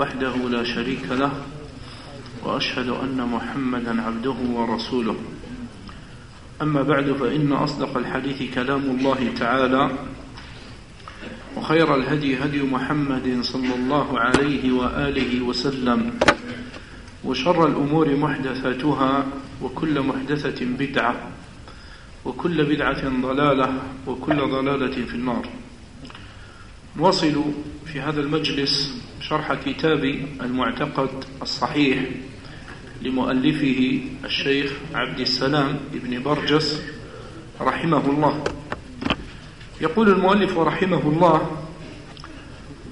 وحده لا شريك له وأشهد أن محمدا عبده ورسوله. أما بعد فإن أصدق الحديث كلام الله تعالى وخير الهدي هدي محمد صلى الله عليه وآله وسلم وشر الأمور محدثاتها وكل محدثة بدعة وكل بدعة ضلالة وكل ضلالة في النار. نواصل في هذا المجلس شرح كتاب المعتقد الصحيح لمؤلفه الشيخ عبد السلام ابن برجس رحمه الله. يقول المؤلف رحمه الله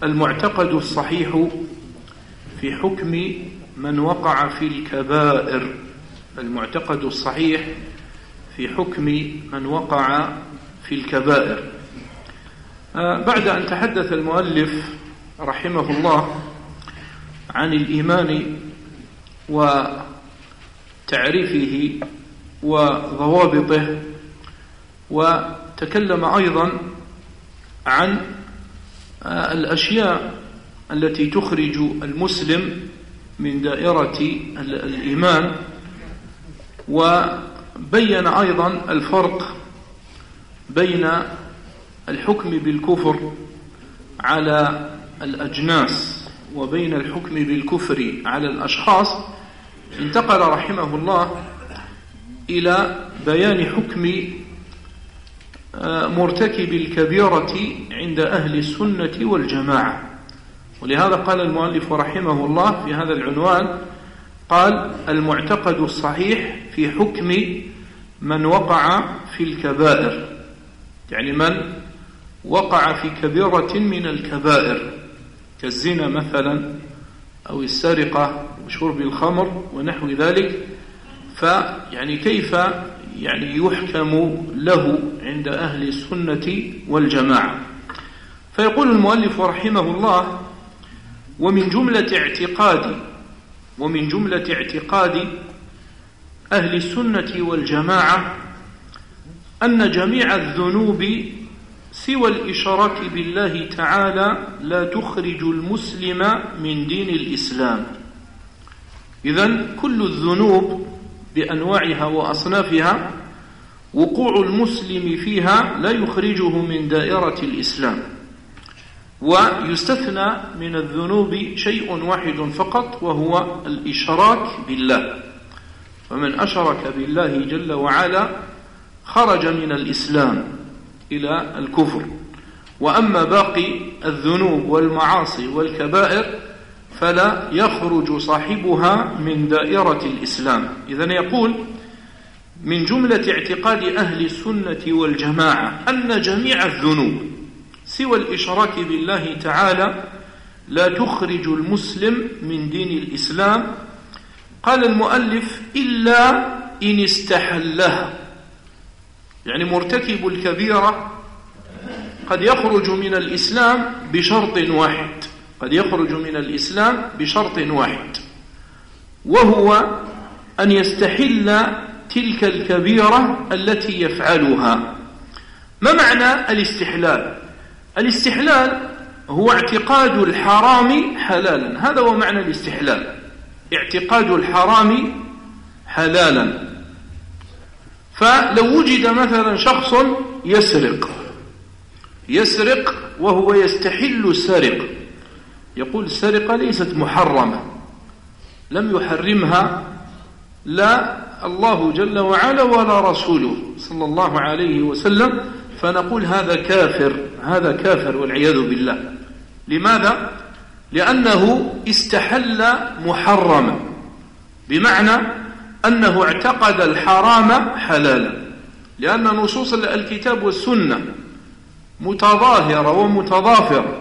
المعتقد الصحيح في حكم من وقع في الكبائر. المعتقد الصحيح في حكم من وقع في الكبائر. آه، بعد أن تحدث المؤلف رحمه الله عن الإيمان وتعريفه وضوابطه وتكلم أيضا عن آه، الأشياء التي تخرج المسلم من دائرة الإيمان وبين أيضا الفرق بين الحكم بالكفر على الأجناس وبين الحكم بالكفر على الأشخاص انتقل رحمه الله إلى بيان حكم آه، مرتكب الكبيرة عند أهل السنة والجماعة. ولهذا قال المؤلف رحمه الله في هذا العنوان قال المعتقد الصحيح في حكم من وقع في الكبائر. يعني من وقع في كبيرة من الكبائر. كالزنا مثلا أو السرقة وشرب الخمر ونحو ذلك. فيعني كيف يعني يحكم له عند أهل السنة والجماعة؟ فيقول المؤلف رحمه الله ومن جملة اعتقاد ومن جملة اعتقاد أهل السنة والجماعة أن جميع الذنوب سوى الإشراك بالله تعالى لا تخرج المسلم من دين الإسلام. إذا كل الذنوب بأنواعها وأصنافها وقوع المسلم فيها لا يخرجه من دائرة الإسلام. ويستثنى من الذنوب شيء واحد فقط وهو الإشراك بالله. فمن أشرك بالله جل وعلا خرج من الإسلام. إلى الكفر. وأما باقي الذنوب والمعاصي والكبائر فلا يخرج صاحبها من دائرة الإسلام. إذا يقول من جملة اعتقاد أهل السنة والجماعة أن جميع الذنوب سوى الإشراك بالله تعالى لا تخرج المسلم من دين الإسلام. قال المؤلف إلا إن استحلها. يعني مرتكب الكبيرة قد يخرج من الإسلام بشرط واحد. قد يخرج من الإسلام بشرط واحد. وهو أن يستحل تلك الكبيرة التي يفعلها. ما معنى الاستحلال؟ الاستحلال هو اعتقاد الحرام حلالا. هذا هو معنى الاستحلال. اعتقاد الحرام حلالا. فلو وجد مثلا شخص يسرق يسرق وهو يستحل السرقة يقول السرقة ليست محرمة لم يحرمها لا الله جل وعلا ولا رسوله صلى الله عليه وسلم. فنقول هذا كافر هذا كافر والعياذ بالله. لماذا؟ لأنه استحل محرما بمعنى أنه اعتقد الحرام حلالا لأن نصوص الكتاب والسنة متظاهرة ومتضافرة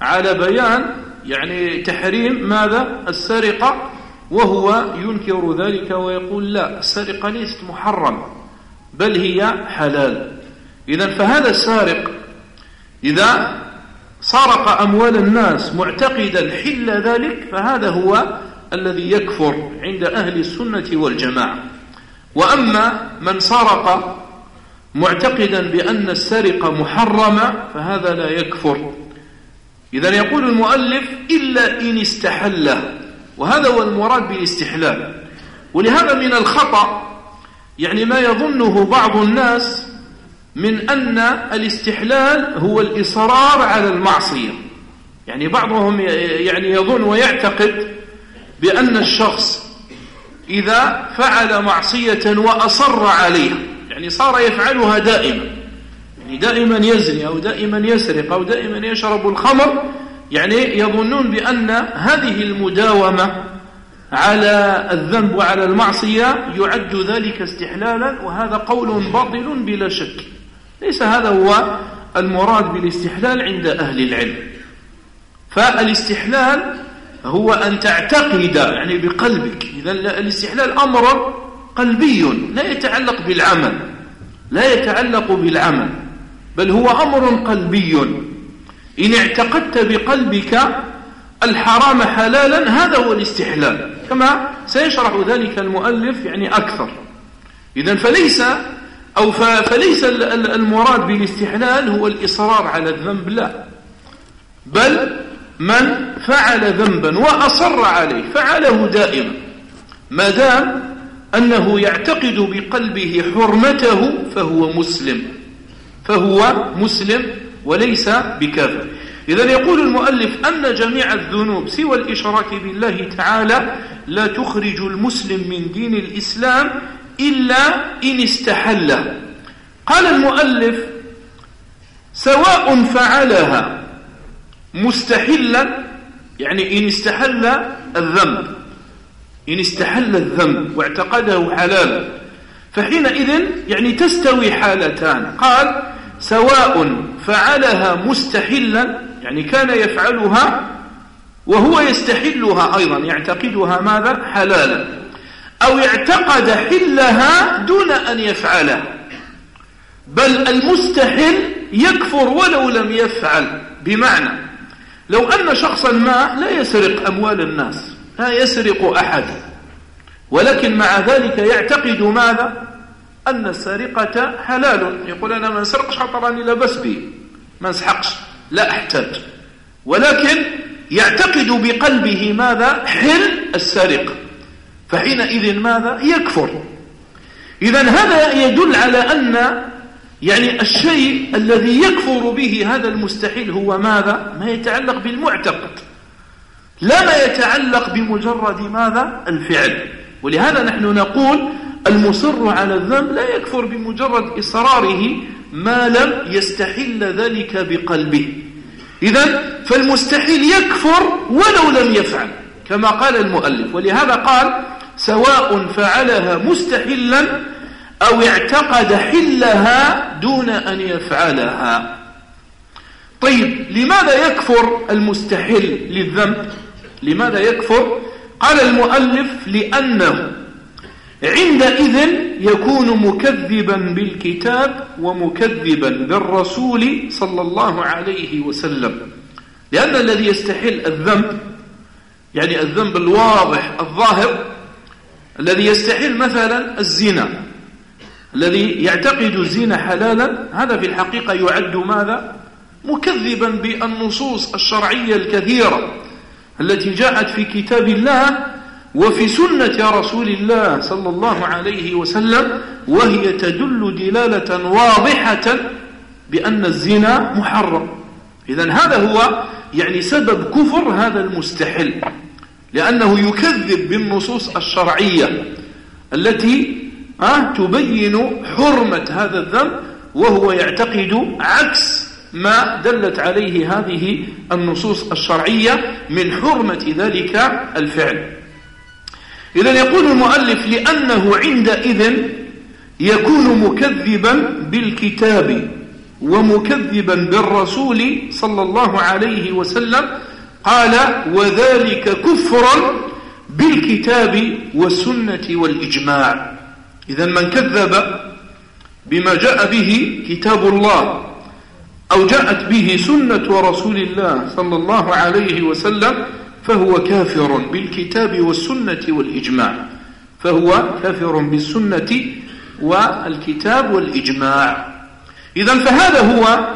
على بيان يعني تحريم ماذا؟ السرقة وهو ينكر ذلك ويقول لا السرقة ليست محرمة بل هي حلال. إذا فهذا السارق إذا سرق أموال الناس معتقدا حل ذلك فهذا هو الذي يكفر عند أهل السنة والجماعة. وأما من سرق معتقدا بأن السرقة محرمة فهذا لا يكفر. إذا يقول المؤلف إلا إن استحله وهذا هو المراد بالاستحلال. ولهذا من الخطأ يعني ما يظنه بعض الناس من أن الاستحلال هو الإصرار على المعصية. يعني بعضهم يعني يظن ويعتقد بأن الشخص إذا فعل معصية وأصر عليها يعني صار يفعلها دائما يعني دائما يزني أو دائما يسرق أو دائما يشرب الخمر يعني يظنون بأن هذه المداومة على الذنب وعلى المعصية يعد ذلك استحلالا وهذا قول باطل بلا شك. ليس هذا هو المراد بالاستحلال عند أهل العلم. فالاستحلال هو أن تعتقد يعني بقلبك. إذا الاستحلال أمر قلبي لا يتعلق بالعمل لا يتعلق بالعمل بل هو أمر قلبي. إن اعتقدت بقلبك الحرام حلالا هذا هو الاستحلال. كما سيشرح ذلك المؤلف يعني أكثر. إذا فليس أو فليس المراد بالاستحلال هو الإصرار على الذنب لا. بل من فعل ذنبا وأصر عليه فعله دائما. ما دام أنه يعتقد بقلبه حرمته فهو مسلم. فهو مسلم وليس بكافر. إذا يقول المؤلف أن جميع الذنوب سوى الإشراك بالله تعالى لا تخرج المسلم من دين الإسلام إلا إن استحله. قال المؤلف سواء فعلها مستحلا يعني إن استحل الذنب. إن استحل الذنب واعتقده حلالا فحينئذ يعني تستوي حالتان. قال سواء فعلها مستحلا يعني كان يفعلها وهو يستحلها أيضا يعتقدها ماذا؟ حلالا. أو اعتقد حلها دون أن يفعلها بل المستحل يكفر ولو لم يفعل بمعنى لو أن شخصا ما لا يسرق أموال الناس لا يسرق أحد. ولكن مع ذلك يعتقد ماذا؟ أن السرقة حلال. يقول أنا ما نسرقش حتى راني لبس به ما نسحقش لا أحتاج. ولكن يعتقد بقلبه ماذا؟ حل السرقة فحينئذ ماذا؟ يكفر. إذا هذا يدل على أن يعني الشيء الذي يكفر به هذا المستحيل هو ماذا؟ ما يتعلق بالمعتقد. لا ما يتعلق بمجرد ماذا؟ الفعل. ولهذا نحن نقول المصر على الذنب لا يكفر بمجرد إصراره ما لم يستحل ذلك بقلبه. إذا فالمستحيل يكفر ولو لم يفعل كما قال المؤلف. ولهذا قال سواء فعلها مستحلا أو اعتقد حلها دون أن يفعلها. طيب لماذا يكفر المستحل للذنب؟ لماذا يكفر؟ قال المؤلف لأنه عندئذ يكون مكذبا بالكتاب ومكذبا بالرسول صلى الله عليه وسلم. لأن الذي يستحل الذنب يعني الذنب الواضح الظاهر الذي يستحل مثلا الزنا. الذي يعتقد الزنا حلالا هذا في الحقيقة يعد ماذا؟ مكذبا بالنصوص الشرعية الكثيرة التي جاءت في كتاب الله وفي سنة رسول الله صلى الله عليه وسلم وهي تدل دلالة واضحة بأن الزنا محرم. إذا هذا هو يعني سبب كفر هذا المستحل لأنه يكذب بالنصوص الشرعية التي تبين حرمة هذا الذنب وهو يعتقد عكس ما دلت عليه هذه النصوص الشرعية من حرمة ذلك الفعل. إذا يقول المؤلف لأنه عندئذ يكون مكذبا بالكتاب ومكذبا بالرسول صلى الله عليه وسلم قال وذلك كفر بالكتاب والسنة والإجماع إذا من كذب بما جاء به كتاب الله أو جاءت به سنة رسول الله صلى الله عليه وسلم فهو كافر بالكتاب والسنة والإجماع. فهو كافر بالسنة والكتاب والإجماع. إذا فهذا هو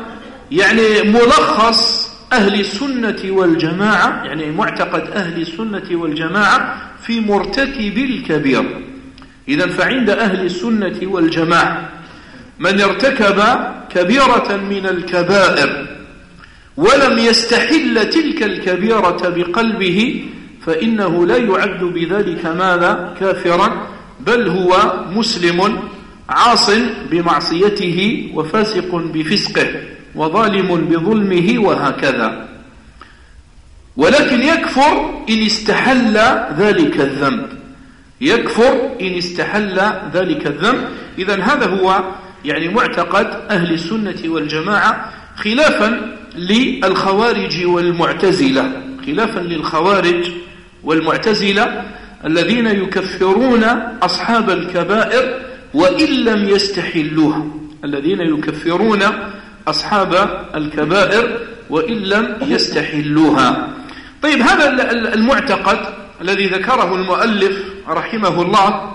يعني ملخص أهل السنة والجماعة يعني معتقد أهل السنة والجماعة في مرتكب الكبير. إذا فعند أهل السنة والجماعة من ارتكب كبيرة من الكبائر ولم يستحل تلك الكبيرة بقلبه فإنه لا يعد بذلك ماذا؟ كافرا بل هو مسلم عاص بمعصيته وفاسق بفسقه وظالم بظلمه وهكذا. ولكن يكفر إن استحل ذلك الذنب. يكفر إن استحل ذلك الذنب. إذا هذا هو يعني معتقد أهل السنة والجماعة خلافا للخوارج والمعتزلة خلافا للخوارج والمعتزلة الذين يكفرون أصحاب الكبائر وإن لم يستحلوها الذين يكفرون أصحاب الكبائر وإن لم يستحلوها. طيب هذا المعتقد الذي ذكره المؤلف رحمه الله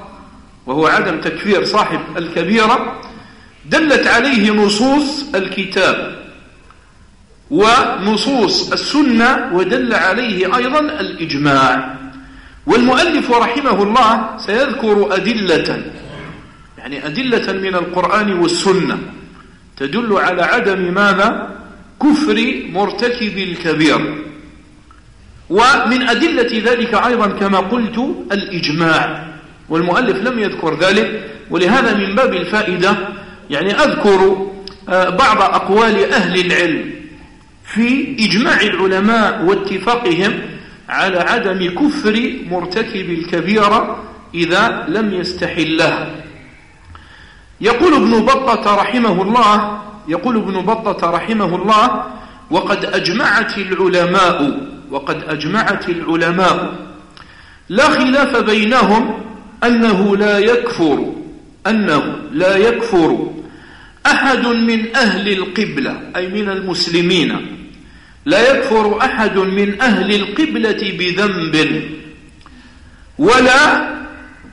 وهو عدم تكفير صاحب الكبيرة دلت عليه نصوص الكتاب ونصوص السنة ودل عليه أيضا الإجماع. والمؤلف رحمه الله سيذكر أدلة يعني أدلة من القرآن والسنة تدل على عدم ماذا؟ كفر مرتكب الكبير. ومن أدلة ذلك أيضا كما قلت الإجماع. والمؤلف لم يذكر ذلك ولهذا من باب الفائدة يعني أذكر آه، بعض أقوال أهل العلم في إجماع العلماء واتفاقهم على عدم كفر مرتكب الكبيرة إذا لم يستحلها يقول ابن بطة رحمه الله يقول ابن بطة رحمه الله وقد أجمعت العلماء وقد أجمعت العلماء لا خلاف بينهم أنه لا يكفر أنه لا يكفر أحد من أهل القبلة أي من المسلمين. لا يكفر أحد من أهل القبلة بذنب ولا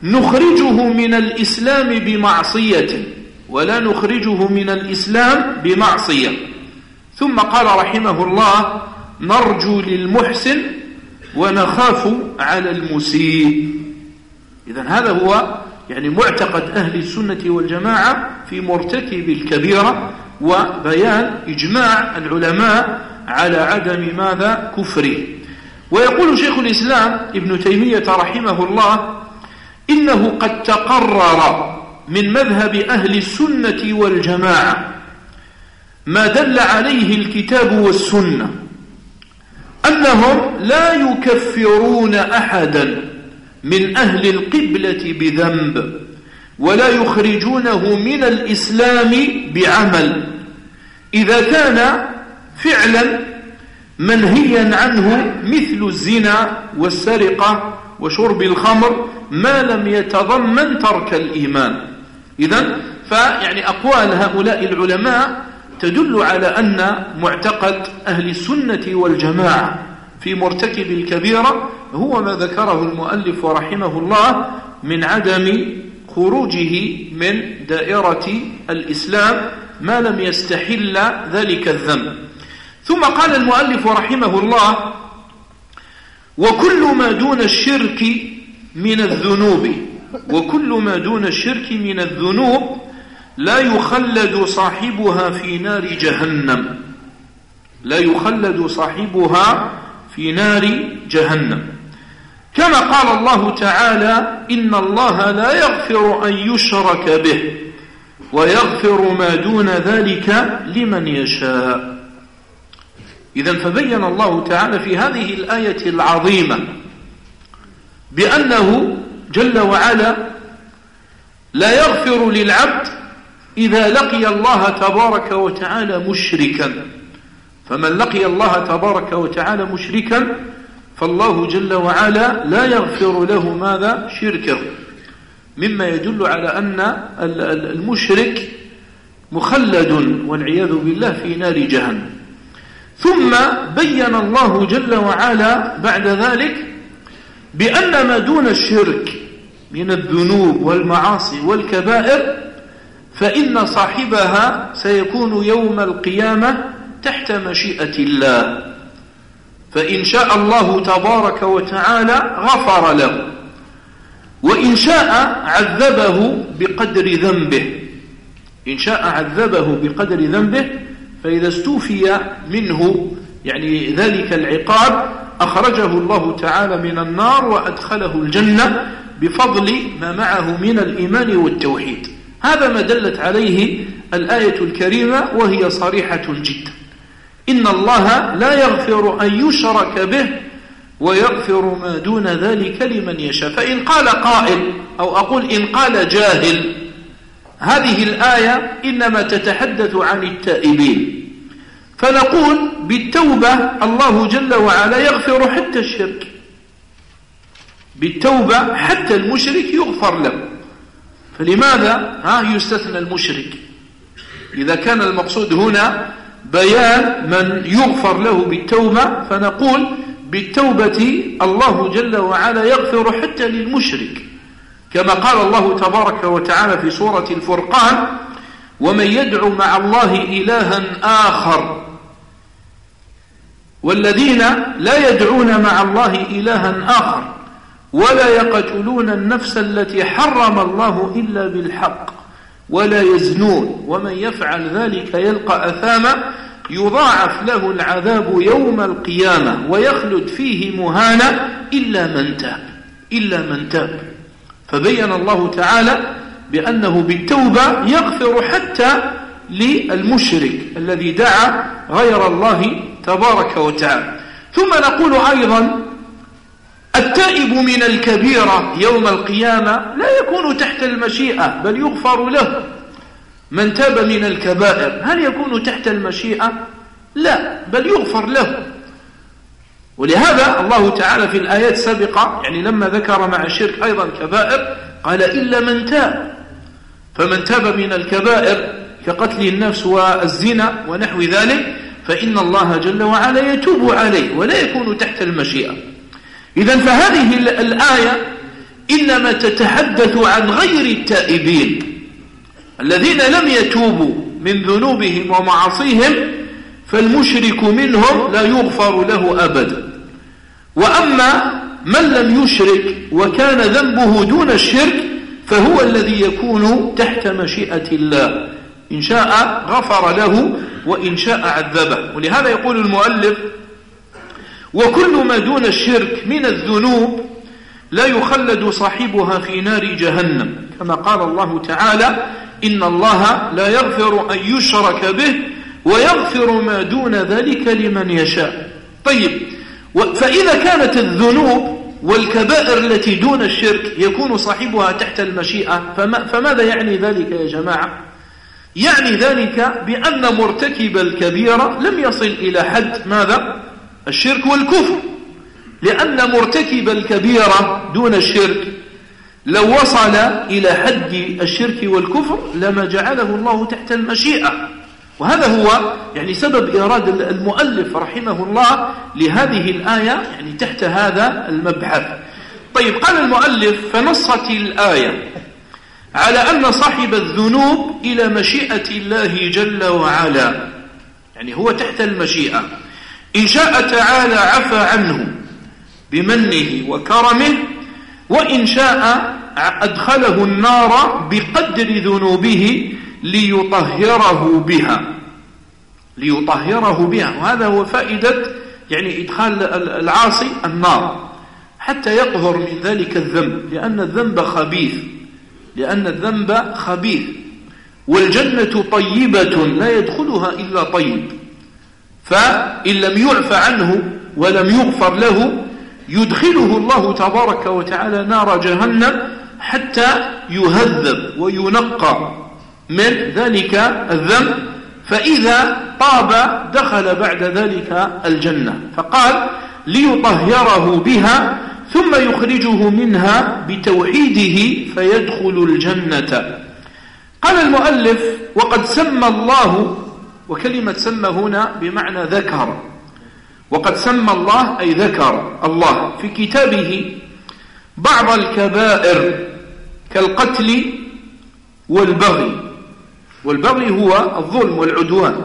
نخرجه من الإسلام بمعصية ولا نخرجه من الإسلام بمعصية. ثم قال رحمه الله نرجو للمحسن ونخاف على المسيء. إذا هذا هو يعني معتقد أهل السنة والجماعة في مرتكب الكبيرة وبيان إجماع العلماء على عدم ماذا؟ كفره. ويقول شيخ الإسلام ابن تيمية رحمه الله إنه قد تقرر من مذهب أهل السنة والجماعة ما دل عليه الكتاب والسنة أنهم لا يكفرون أحدا من أهل القبلة بذنب ولا يخرجونه من الإسلام بعمل. إذا كان فعلا منهيا عنه مثل الزنا والسرقة وشرب الخمر ما لم يتضمن ترك الإيمان. إذا فيعني أقوال هؤلاء العلماء تدل على أن معتقد أهل السنة والجماعة في مرتكب الكبيرة هو ما ذكره المؤلف رحمه الله من عدم خروجه من دائرة الإسلام ما لم يستحل ذلك الذنب. ثم قال المؤلف رحمه الله وكل ما دون الشرك من الذنوب وكل ما دون الشرك من الذنوب لا يخلد صاحبها في نار جهنم. لا يخلد صاحبها في نار جهنم. كما قال الله تعالى إن الله لا يغفر أن يشرك به ويغفر ما دون ذلك لمن يشاء. إذا فبين الله تعالى في هذه الآية العظيمة بأنه جل وعلا لا يغفر للعبد إذا لقي الله تبارك وتعالى مشركا. فمن لقي الله تبارك وتعالى مشركا فالله جل وعلا لا يغفر له ماذا؟ شركه. مما يدل على أن المشرك مخلد والعياذ بالله في نار جهنم. ثم بين الله جل وعلا بعد ذلك بأن ما دون الشرك من الذنوب والمعاصي والكبائر فإن صاحبها سيكون يوم القيامة تحت مشيئة الله. فإن شاء الله تبارك وتعالى غفر له وإن شاء عذبه بقدر ذنبه. إن شاء عذبه بقدر ذنبه فإذا استوفي منه يعني ذلك العقاب أخرجه الله تعالى من النار وأدخله الجنة بفضل ما معه من الإيمان والتوحيد. هذا ما دلت عليه الآية الكريمة وهي صريحة جدا إن الله لا يغفر أن يشرك به ويغفر ما دون ذلك لمن يشاء. فإن قال قائل أو أقول إن قال جاهل هذه الآية إنما تتحدث عن التائبين. فنقول بالتوبة الله جل وعلا يغفر حتى الشرك. بالتوبة حتى المشرك يغفر له. فلماذا؟ ها يستثنى المشرك. إذا كان المقصود هنا بيان من يغفر له بالتوبة فنقول بالتوبة الله جل وعلا يغفر حتى للمشرك. كما قال الله تبارك وتعالى في سورة الفرقان ومن يدعو مع الله إلها آخر والذين لا يدعون مع الله إلها آخر ولا يقتلون النفس التي حرم الله إلا بالحق ولا يزنون. ومن يفعل ذلك يلقى أثاما يضاعف له العذاب يوم القيامة ويخلد فيه مهانا إلا من تاب إلا من تاب. فبين الله تعالى بأنه بالتوبة يغفر حتى للمشرك الذي دعا غير الله تبارك وتعالى. ثم نقول أيضا التائب من الكبيرة يوم القيامة لا يكون تحت المشيئة بل يغفر له. من تاب من الكبائر هل يكون تحت المشيئة؟ لا بل يغفر له. ولهذا الله تعالى في الآيات السابقة يعني لما ذكر مع الشرك أيضا كبائر قال إلا من تاب. فمن تاب من الكبائر كقتل النفس والزنا ونحو ذلك فإن الله جل وعلا يتوب عليه ولا يكون تحت المشيئة. إذا فهذه الآية إنما تتحدث عن غير التائبين الذين لم يتوبوا من ذنوبهم ومعاصيهم فالمشرك منهم لا يغفر له أبدا وأما من لم يشرك وكان ذنبه دون الشرك فهو الذي يكون تحت مشيئة الله. إن شاء غفر له وإن شاء عذبه. ولهذا يقول المؤلف وكل ما دون الشرك من الذنوب لا يخلد صاحبها في نار جهنم. كما قال الله تعالى إن الله لا يغفر أن يشرك به ويغفر ما دون ذلك لمن يشاء. طيب فإذا كانت الذنوب والكبائر التي دون الشرك يكون صاحبها تحت المشيئة فما فماذا يعني ذلك يا جماعة؟ يعني ذلك بأن مرتكب الكبيرة لم يصل إلى حد. ماذا؟ الشرك والكفر. لأن مرتكب الكبيرة دون الشرك لو وصل إلى حد الشرك والكفر لما جعله الله تحت المشيئة. وهذا هو يعني سبب إيراد المؤلف رحمه الله لهذه الآية يعني تحت هذا المبحث. طيب قال المؤلف فنصت الآية على أن صاحب الذنوب إلى مشيئة الله جل وعلا يعني هو تحت المشيئة. إن شاء تعالى عفى عنه بمنه وكرمه وإن شاء أدخله النار بقدر ذنوبه ليطهره بها. ليطهره بها. وهذا هو فائدة يعني إدخال العاصي النار. حتى يطهر من ذلك الذنب لأن الذنب خبيث. لأن الذنب خبيث. والجنة طيبة لا يدخلها إلا طيب. فإن لم يعف عنه ولم يغفر له يدخله الله تبارك وتعالى نار جهنم حتى يهذب وينقى من ذلك الذنب. فإذا طاب دخل بعد ذلك الجنة. فقال ليطهره بها ثم يخرجه منها بتوحيده فيدخل الجنة. قال المؤلف وقد سمى الله وكلمة سمى هنا بمعنى ذكر. وقد سمى الله أي ذكر الله في كتابه بعض الكبائر كالقتل والبغي. والبغي هو الظلم والعدوان.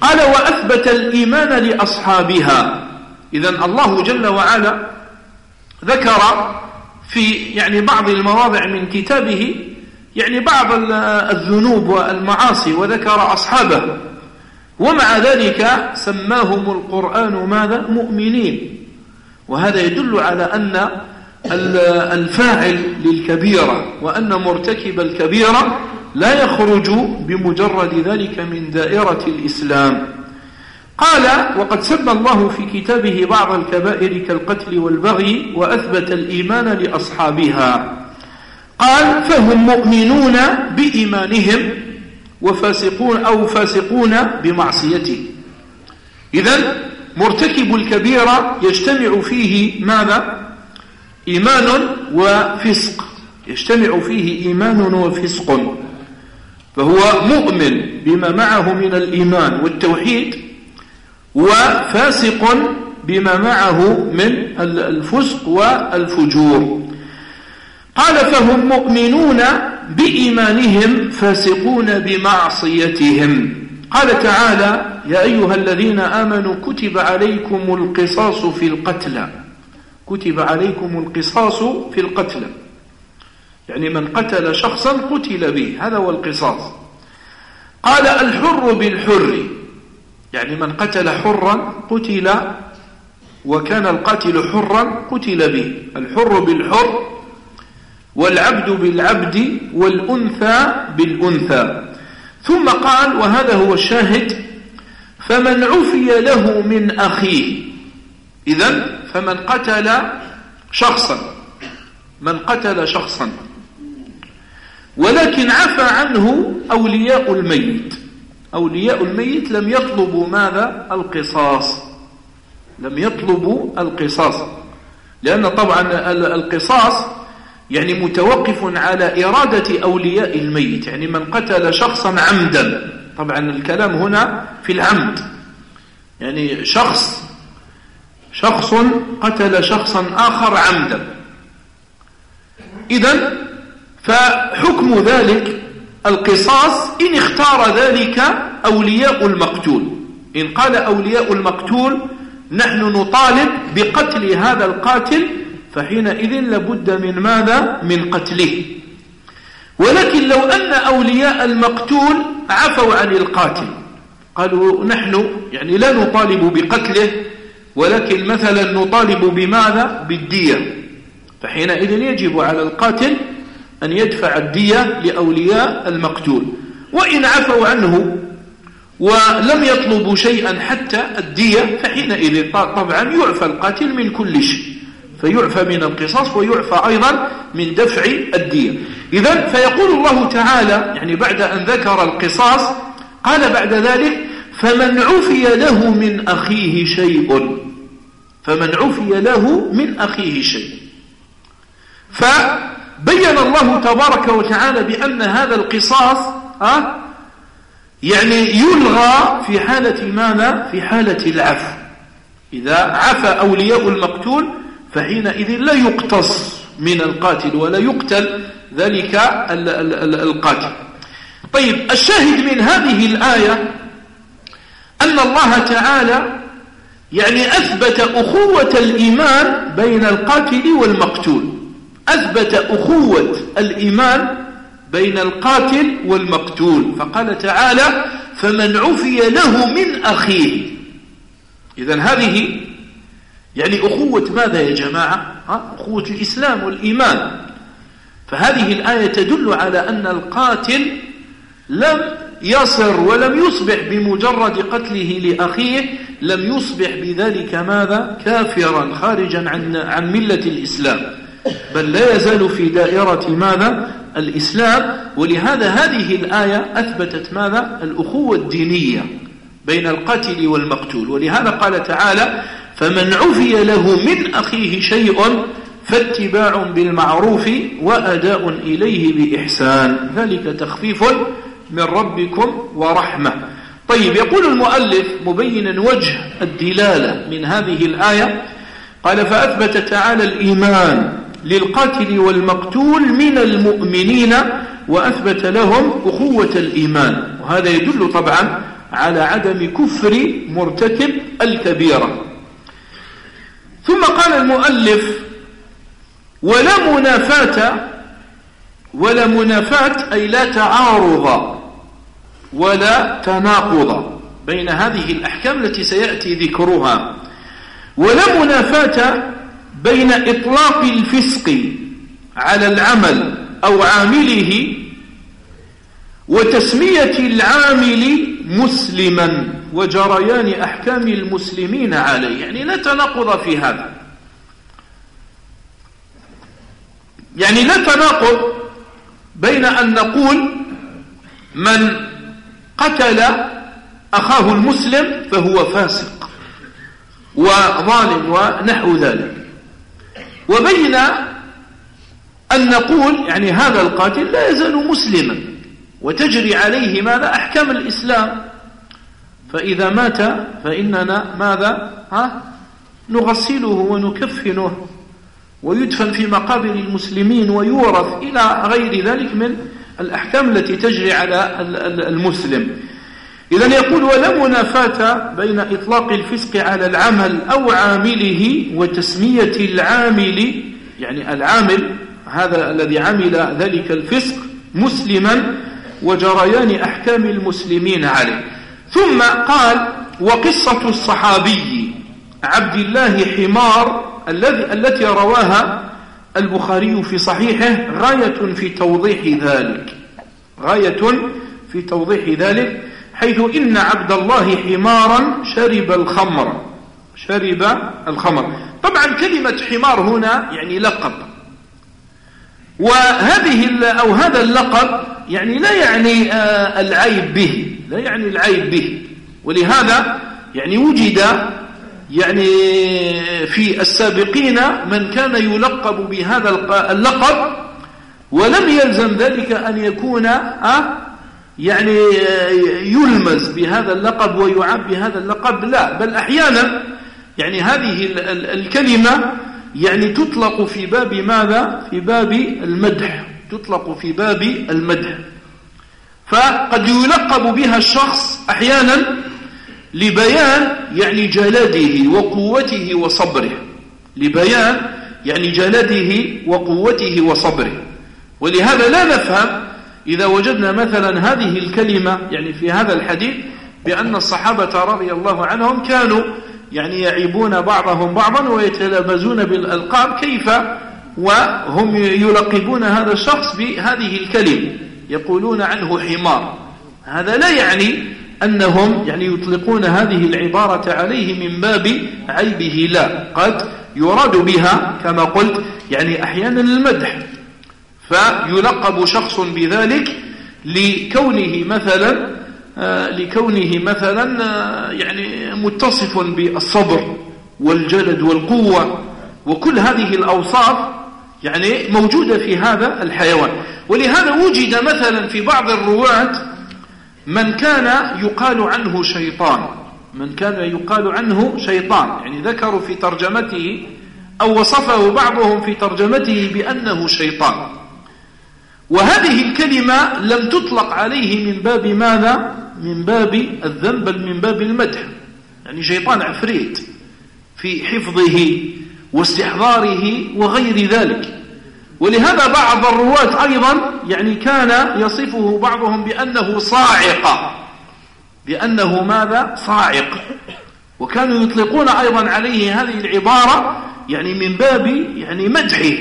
قال وأثبت الإيمان لأصحابها. إذا الله جل وعلا ذكر في يعني بعض المواضع من كتابه يعني بعض الذنوب والمعاصي وذكر أصحابه. ومع ذلك سماهم القرآن ماذا؟ مؤمنين. وهذا يدل على أن الفاعل للكبيرة وأن مرتكب الكبيرة لا يخرج بمجرد ذلك من دائرة الإسلام. قال وقد سب الله في كتابه بعض الكبائر كالقتل والبغي وأثبت الإيمان لأصحابها. قال فهم مؤمنون بإيمانهم وفاسقون أو فاسقون بمعصيته. إذا مرتكب الكبيرة يجتمع فيه ماذا؟ إيمان وفسق. يجتمع فيه إيمان وفسق. فهو مؤمن بما معه من الإيمان والتوحيد وفاسق بما معه من الفسق والفجور. قال فهم مؤمنون بإيمانهم فاسقون بمعصيتهم. قال تعالى يا أيها الذين آمنوا كتب عليكم القصاص في القتلى كتب عليكم القصاص في القتلى يعني من قتل شخصا قتل به هذا هو القصاص. قال الحر بالحر. يعني من قتل حرا قتل وكان القاتل حرا قتل به. الحر بالحر والعبد بالعبد والأنثى بالأنثى. ثم قال وهذا هو الشاهد فمن عفي له من أخيه. إذا فمن قتل شخصا من قتل شخصا. ولكن عفى عنه أولياء الميت. أولياء الميت لم يطلبوا ماذا؟ القصاص. لم يطلبوا القصاص. لأن طبعا القصاص يعني متوقف على إرادة أولياء الميت يعني من قتل شخصا عمدا. طبعا الكلام هنا في العمد. يعني شخص شخص قتل شخصا آخر عمدا. إذا فحكم ذلك القصاص إن اختار ذلك أولياء المقتول. إن قال أولياء المقتول نحن نطالب بقتل هذا القاتل فحينئذ لابد من ماذا؟ من قتله. ولكن لو أن أولياء المقتول عفوا عن القاتل. قالوا نحن يعني لا نطالب بقتله ولكن مثلا نطالب بماذا؟ بالدية. فحينئذ يجب على القاتل أن يدفع الدية لأولياء المقتول. وإن عفوا عنه ولم يطلبوا شيئا حتى الدية فحينئذ طبعا يعفى القاتل من كل شيء. فيعفى من القصاص ويعفى أيضا من دفع الدية إذا فيقول الله تعالى يعني بعد أن ذكر القصاص قال بعد ذلك فمن عفي له من أخيه شيء. فمن عفي له من أخيه شيء. فبين الله تبارك وتعالى بأن هذا القصاص أه يعني يلغى في حالة ماذا؟ في حالة العفو. إذا عفى أولياء المقتول فحينئذ لا يقتص من القاتل ولا يقتل ذلك القاتل. طيب الشاهد من هذه الآية أن الله تعالى يعني أثبت أخوة الإيمان بين القاتل والمقتول. أثبت أخوة الإيمان بين القاتل والمقتول. فقال تعالى فمن عفي له من أخيه. إذا هذه يعني أخوة ماذا يا جماعة؟ أخوة الإسلام والإيمان. فهذه الآية تدل على أن القاتل لم يصر ولم يصبح بمجرد قتله لأخيه لم يصبح بذلك ماذا؟ كافرا خارجا عن, عن ملة الإسلام. بل لا يزال في دائرة ماذا؟ الإسلام. ولهذا هذه الآية أثبتت ماذا؟ الأخوة الدينية بين القاتل والمقتول. ولهذا قال تعالى فمن عفي له من أخيه شيء فاتباع بالمعروف وأداء إليه بإحسان. ذلك تخفيف من ربكم ورحمة. طيب يقول المؤلف مبينا وجه الدلالة من هذه الآية. قال فأثبت تعالى الإيمان للقاتل والمقتول من المؤمنين وأثبت لهم أخوة الإيمان. وهذا يدل طبعا على عدم كفر مرتكب الكبيرة. ثم قال المؤلف ولا منافاة ولا منافاة أي لا تعارض ولا تناقض بين هذه الأحكام التي سيأتي ذكرها. ولا منافاة بين إطلاق الفسق على العمل أو عامله وتسمية العامل مسلما. وجريان أحكام المسلمين عليه. يعني لا تناقض في هذا. يعني لا تناقض بين أن نقول من قتل أخاه المسلم فهو فاسق وظالم ونحو ذلك. وبين أن نقول يعني هذا القاتل لا يزال مسلما. وتجري عليه ماذا؟ أحكام الإسلام. فإذا مات فإننا ماذا؟ ها؟ نغسله ونكفنه ويدفن في مقابر المسلمين ويورث إلى غير ذلك من الأحكام التي تجري على المسلم. إذا يقول ولا منافاة بين إطلاق الفسق على العمل أو عامله وتسمية العامل يعني العامل هذا الذي عمل ذلك الفسق مسلما وجريان أحكام المسلمين عليه. ثم قال وقصة الصحابي عبد الله حمار الذي التي رواها البخاري في صحيحه غاية في توضيح ذلك. غاية في توضيح ذلك حيث إن عبد الله حمارا شرب الخمر. شرب الخمر. طبعا كلمة حمار هنا يعني لقب. وهذه أو هذا اللقب يعني لا يعني آه، العيب به. لا يعني العيب به. ولهذا يعني وجد يعني في السابقين من كان يلقب بهذا اللقب ولم يلزم ذلك أن يكون آه، يعني يلمز بهذا اللقب ويعب بهذا اللقب لا. بل أحيانا يعني هذه الكلمة يعني تطلق في باب ماذا؟ في باب المدح. تطلق في باب المدح. فقد يلقب بها الشخص أحيانا لبيان يعني جلده وقوته وصبره. لبيان يعني جلده وقوته وصبره. ولهذا لا نفهم إذا وجدنا مثلا هذه الكلمة يعني في هذا الحديث بأن الصحابة رضي الله عنهم كانوا يعني يعيبون بعضهم بعضا ويتلبزون بالألقاب كيف وهم يلقبون هذا الشخص بهذه الكلمة. يقولون عنه حمار. هذا لا يعني أنهم يعني يطلقون هذه العبارة عليه من باب عيبه لا. قد يراد بها كما قلت يعني أحيانا المدح. فيلقب شخص بذلك لكونه مثلا آه، لكونه مثلا آه، يعني متصف بالصبر والجلد والقوة. وكل هذه الأوصاف يعني موجودة في هذا الحيوان. ولهذا وجد مثلا في بعض الرواة من كان يقال عنه شيطان. من كان يقال عنه شيطان. يعني ذكروا في ترجمته أو وصفه بعضهم في ترجمته بأنه شيطان. وهذه الكلمة لم تطلق عليه من باب ماذا؟ من باب الذنب بل من باب المدح. يعني شيطان عفريت في حفظه. واستحضاره وغير ذلك. ولهذا بعض الرواة أيضا يعني كان يصفه بعضهم بأنه صاعق. بأنه ماذا؟ صاعق. وكانوا يطلقون أيضا عليه هذه العبارة يعني من باب يعني مدحه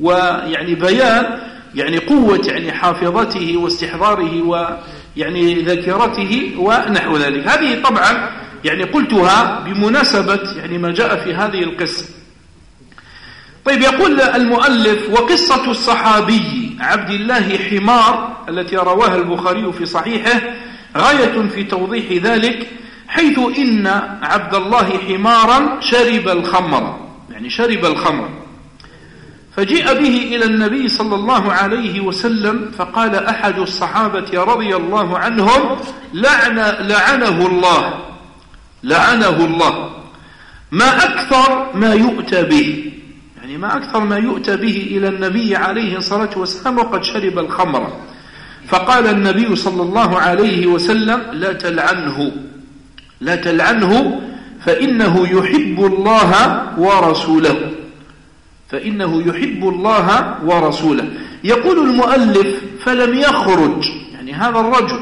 ويعني بيان يعني قوة يعني حافظته واستحضاره ويعني ذاكرته ونحو ذلك. هذه طبعا يعني قلتها بمناسبة يعني ما جاء في هذه القصة. طيب يقول المؤلف وقصة الصحابي عبد الله حمار التي رواها البخاري في صحيحه غاية في توضيح ذلك حيث إن عبد الله حمارا شرب الخمر يعني شرب الخمر. فجيء به إلى النبي صلى الله عليه وسلم فقال أحد الصحابة رضي الله عنهم لعن لعنه الله لعنه الله ما أكثر ما يؤتى به. يعني ما أكثر ما يؤتى به إلى النبي عليه الصلاة والسلام وقد شرب الخمر. فقال النبي صلى الله عليه وسلم لا تلعنه لا تلعنه فإنه يحب الله ورسوله. فإنه يحب الله ورسوله. يقول المؤلف فلم يخرج. يعني هذا الرجل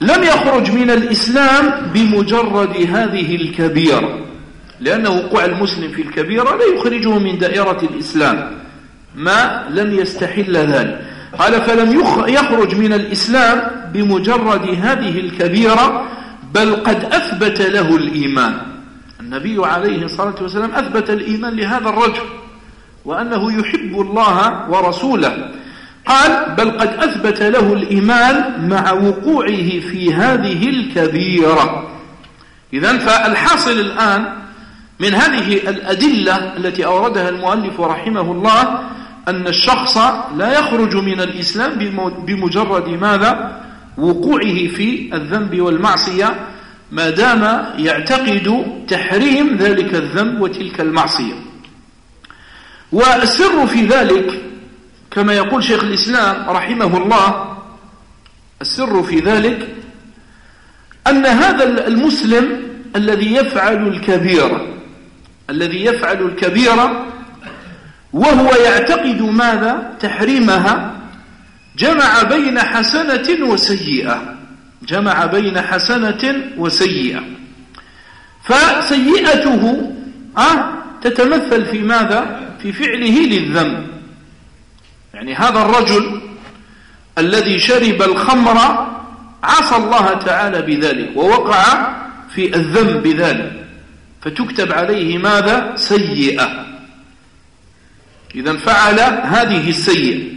لم يخرج من الإسلام بمجرد هذه الكبيرة. لأن وقوع المسلم في الكبيرة لا يخرجه من دائرة الإسلام. ما لم يستحل ذلك. قال فلم يخرج من الإسلام بمجرد هذه الكبيرة بل قد أثبت له الإيمان. النبي عليه الصلاة والسلام أثبت الإيمان لهذا الرجل وأنه يحب الله ورسوله. قال بل قد أثبت له الإيمان مع وقوعه في هذه الكبيرة. إذا فالحاصل الآن من هذه الأدلة التي أوردها المؤلف رحمه الله أن الشخص لا يخرج من الإسلام بمجرد ماذا؟ وقوعه في الذنب والمعصية ما دام يعتقد تحريم ذلك الذنب وتلك المعصية. والسر في ذلك كما يقول شيخ الإسلام رحمه الله السر في ذلك أن هذا المسلم الذي يفعل الكبيرة الذي يفعل الكبيرة وهو يعتقد ماذا؟ تحريمها. جمع بين حسنة وسيئة. جمع بين حسنة وسيئة. فسيئته أه تتمثل في ماذا؟ في فعله للذنب. يعني هذا الرجل الذي شرب الخمر عصى الله تعالى بذلك ووقع في الذنب بذلك. فتكتب عليه ماذا؟ سيئة. إذا فعل هذه السيئة.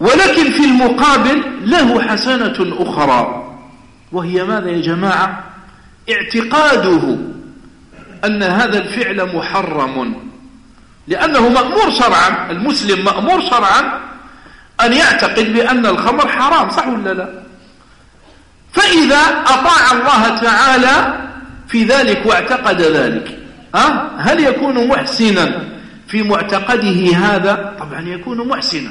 ولكن في المقابل له حسنة أخرى. وهي ماذا يا جماعة؟ اعتقاده أن هذا الفعل محرم. لأنه مأمور شرعا المسلم مأمور شرعا أن يعتقد بأن الخمر حرام صح ولا لا؟ فإذا أطاع الله تعالى في ذلك واعتقد ذلك. أه؟ هل يكون محسنا في معتقده هذا؟ طبعا يكون محسنا.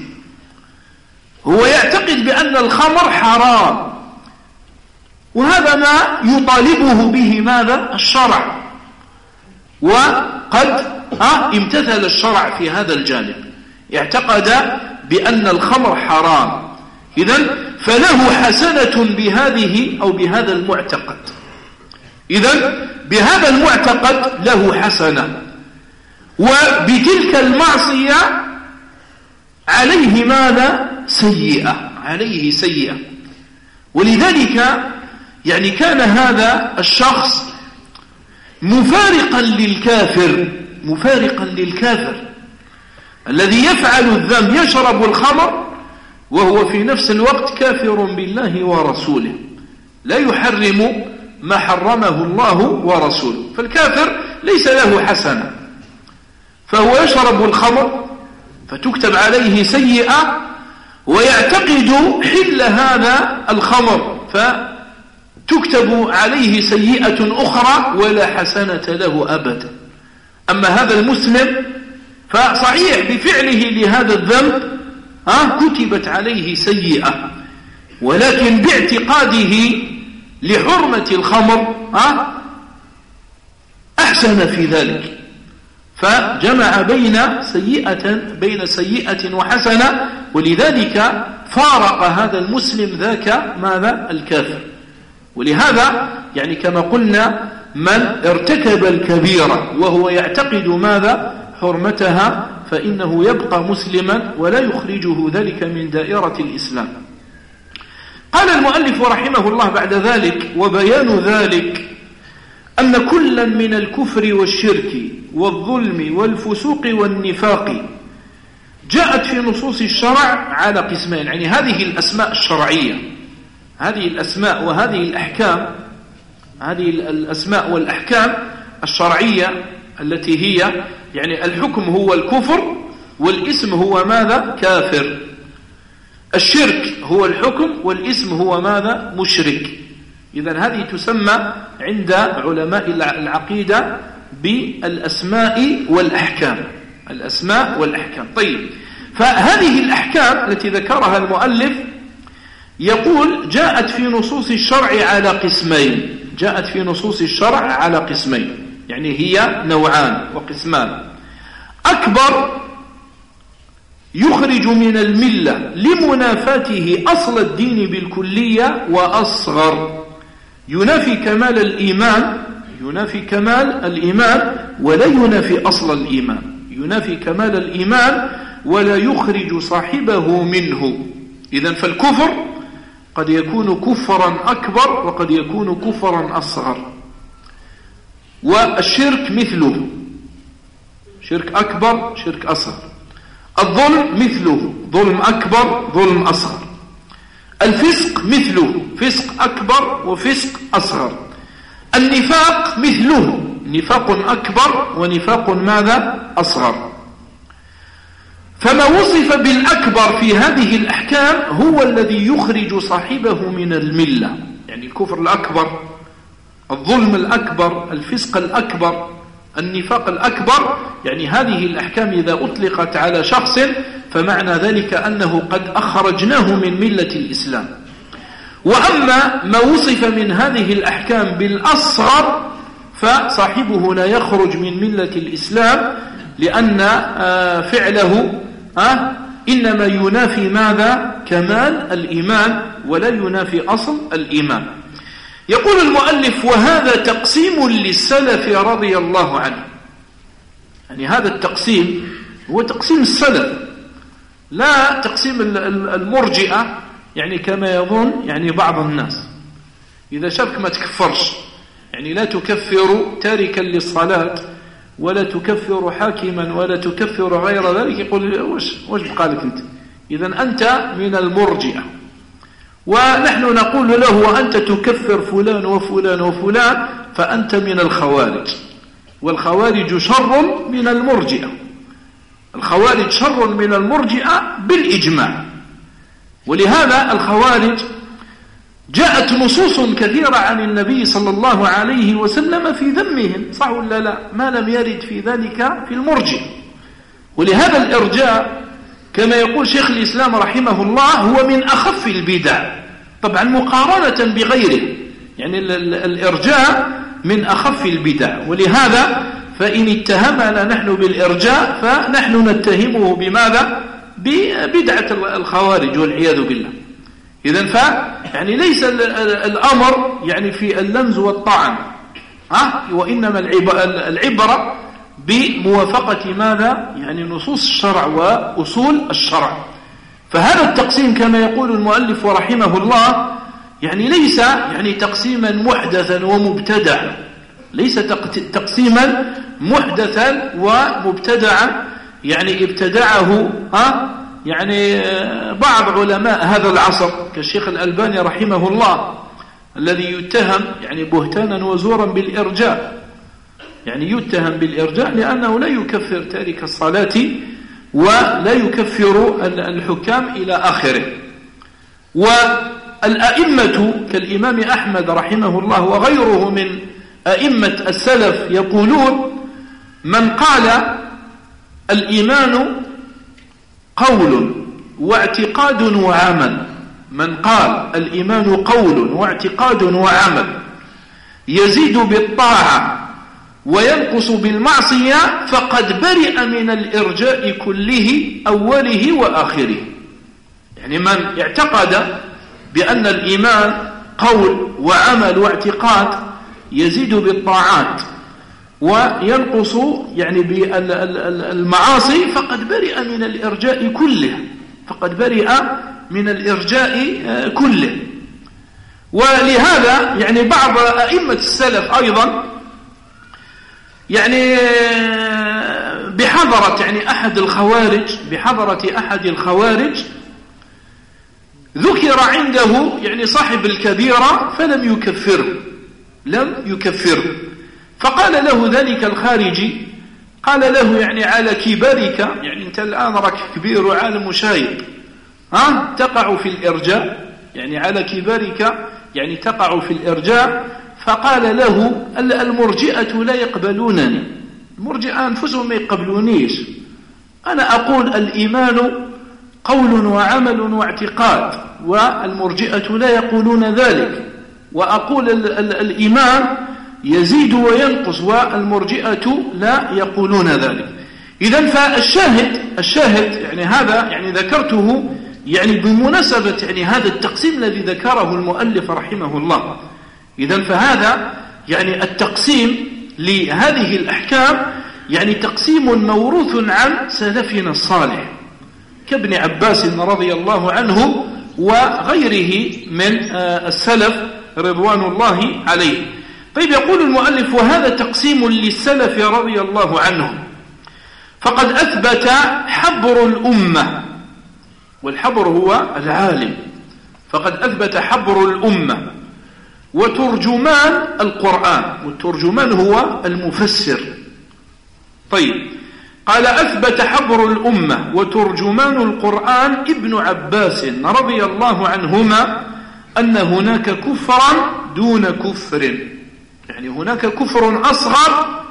هو يعتقد بأن الخمر حرام. وهذا ما يطالبه به ماذا؟ الشرع. وقد أه امتثل الشرع في هذا الجانب. اعتقد بأن الخمر حرام. إذا فله حسنة بهذه أو بهذا المعتقد. إذا بهذا المعتقد له حسنة. وبتلك المعصية عليه ماذا؟ سيئة. عليه سيئة. ولذلك يعني كان هذا الشخص مفارقا للكافر مفارقا للكافر. الذي يفعل الذنب يشرب الخمر وهو في نفس الوقت كافر بالله ورسوله. لا يحرم ما حرمه الله ورسوله فالكافر ليس له حسنة. فهو يشرب الخمر فتكتب عليه سيئة ويعتقد حل هذا الخمر فتكتب عليه سيئة أخرى ولا حسنة له أبدا. أما هذا المسلم فصحيح بفعله لهذا الذنب ها كتبت عليه سيئة ولكن باعتقاده لحرمة الخمر ها؟ أحسن في ذلك. فجمع بين سيئة بين سيئة وحسنة ولذلك فارق هذا المسلم ذاك ماذا؟ الكافر. ولهذا يعني كما قلنا من ارتكب الكبيرة وهو يعتقد ماذا؟ حرمتها فإنه يبقى مسلما ولا يخرجه ذلك من دائرة الإسلام. قال المؤلف رحمه الله بعد ذلك وبيان ذلك أن كلا من الكفر والشرك والظلم والفسوق والنفاق جاءت في نصوص الشرع على قسمين يعني هذه الأسماء الشرعية هذه الأسماء وهذه الأحكام هذه الأسماء والأحكام الشرعية التي هي يعني الحكم هو الكفر والاسم هو ماذا؟ كافر. الشرك هو الحكم والاسم هو ماذا؟ مشرك. إذا هذه تسمى عند علماء العقيدة بالأسماء والأحكام. الأسماء والأحكام. طيب فهذه الأحكام التي ذكرها المؤلف يقول جاءت في نصوص الشرع على قسمين. جاءت في نصوص الشرع على قسمين. يعني هي نوعان وقسمان. أكبر يخرج من الملة لمنافاته أصل الدين بالكلية وأصغر. ينافي كمال الإيمان ينافي كمال الإيمان ولا ينافي أصل الإيمان. ينافي كمال الإيمان ولا يخرج صاحبه منه. إذا فالكفر قد يكون كفرا أكبر وقد يكون كفرا أصغر. والشرك مثله. شرك أكبر شرك أصغر. الظلم مثله ظلم أكبر ظلم أصغر. الفسق مثله فسق أكبر وفسق أصغر. النفاق مثله نفاق أكبر ونفاق ماذا؟ أصغر. فما وصف بالأكبر في هذه الأحكام هو الذي يخرج صاحبه من الملة. يعني الكفر الأكبر الظلم الأكبر الفسق الأكبر النفاق الأكبر يعني هذه الأحكام إذا أطلقت على شخص فمعنى ذلك أنه قد أخرجناه من ملة الإسلام. وأما ما وصف من هذه الأحكام بالأصغر فصاحبه لا يخرج من ملة الإسلام لأن آه، فعله آه، إنما ينافي ماذا؟ كمال الإيمان ولا ينافي أصل الإيمان. يقول المؤلف وهذا تقسيم للسلف رضي الله عنه. يعني هذا التقسيم هو تقسيم السلف لا تقسيم المرجئة يعني كما يظن يعني بعض الناس. إذا شافك ما تكفرش. يعني لا تكفر تاركا للصلاة ولا تكفر حاكما ولا تكفر غير ذلك. يقول وش, وش بقى لك أنت؟ إذا أنت من المرجئة. ونحن نقول له وأنت تكفر فلان وفلان وفلان فأنت من الخوارج. والخوارج شر من المرجئة. الخوارج شر من المرجئة بالإجماع. ولهذا الخوارج جاءت نصوص كثيرة عن النبي صلى الله عليه وسلم في ذمهم. صح ولا لا؟ ما لم يرد في ذلك في المرجئ ولهذا الإرجاء كما يقول شيخ الإسلام رحمه الله هو من أخف البدع. طبعا مقارنة بغيره. يعني الإرجاء من أخف البدع. ولهذا فإن اتهمنا نحن بالإرجاء فنحن نتهمه بماذا؟ ببدعة الخوارج والعياذ بالله. إذا ف يعني ليس الأمر يعني في اللمز والطعن. ها؟ وإنما العبرة بموافقة ماذا؟ يعني نصوص الشرع وأصول الشرع. فهذا التقسيم كما يقول المؤلف رحمه الله يعني ليس يعني تقسيما محدثا ومبتدعا ليس تقسيما محدثا ومبتدعا يعني ابتدعه ها؟ يعني بعض علماء هذا العصر كالشيخ الألباني رحمه الله الذي يتهم يعني بهتانا وزورا بالإرجاء. يعني يتهم بالإرجاء لأنه لا يكفر تارك الصلاة ولا يكفر الحكام إلى آخره. والأئمة كالإمام أحمد رحمه الله وغيره من أئمة السلف يقولون من قال الإيمان قول واعتقاد وعمل. من قال الإيمان قول واعتقاد وعمل. يزيد بالطاعة وينقص بالمعصية فقد برئ من الإرجاء كله أوله وآخره. يعني من اعتقد بأن الإيمان قول وعمل واعتقاد يزيد بالطاعات وينقص يعني بالمعاصي فقد برئ من الإرجاء كله فقد برئ من الإرجاء كله. ولهذا يعني بعض أئمة السلف أيضا يعني بحضرة يعني أحد الخوارج بحضرة أحد الخوارج ذكر عنده يعني صاحب الكبيرة فلم يكفره لم يكفره فقال له ذلك الخارجي قال له يعني على كبرك يعني أنت الآن راك كبير وعالم وشايب ها تقع في الإرجاء يعني على كبرك يعني تقع في الإرجاء فقال له المرجئة لا يقبلونني. المرجئة أنفسهم ما يقبلونيش. أنا أقول الإيمان قول وعمل واعتقاد والمرجئة لا يقولون ذلك. وأقول الإيمان يزيد وينقص والمرجئة لا يقولون ذلك. إذا فالشاهد الشاهد يعني هذا يعني ذكرته يعني بمناسبة يعني هذا التقسيم الذي ذكره المؤلف رحمه الله. إذا فهذا يعني التقسيم لهذه الأحكام يعني تقسيم موروث عن سلفنا الصالح كابن عباس رضي الله عنه وغيره من آه، السلف رضوان الله عليه. طيب يقول المؤلف وهذا تقسيم للسلف رضي الله عنهم. فقد أثبت حبر الأمة والحبر هو العالم. فقد أثبت حبر الأمة. وترجمان القرآن والترجمان هو المفسر. طيب قال أثبت حبر الأمة وترجمان القرآن ابن عباس رضي الله عنهما أن هناك كفرا دون كفر. يعني هناك كفر أصغر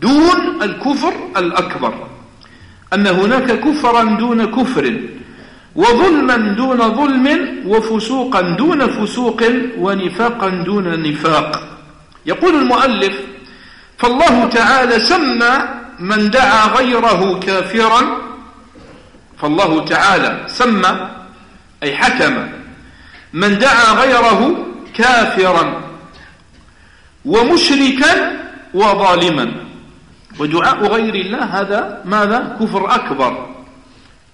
دون الكفر الأكبر. أن هناك كفرا دون كفر. وظلما دون ظلم وفسوقا دون فسوق ونفاقا دون نفاق. يقول المؤلف فالله تعالى سمى من دعا غيره كافرا. فالله تعالى سمى أي حكم من دعا غيره كافرا ومشركا وظالما. ودعاء غير الله هذا ماذا؟ كفر أكبر.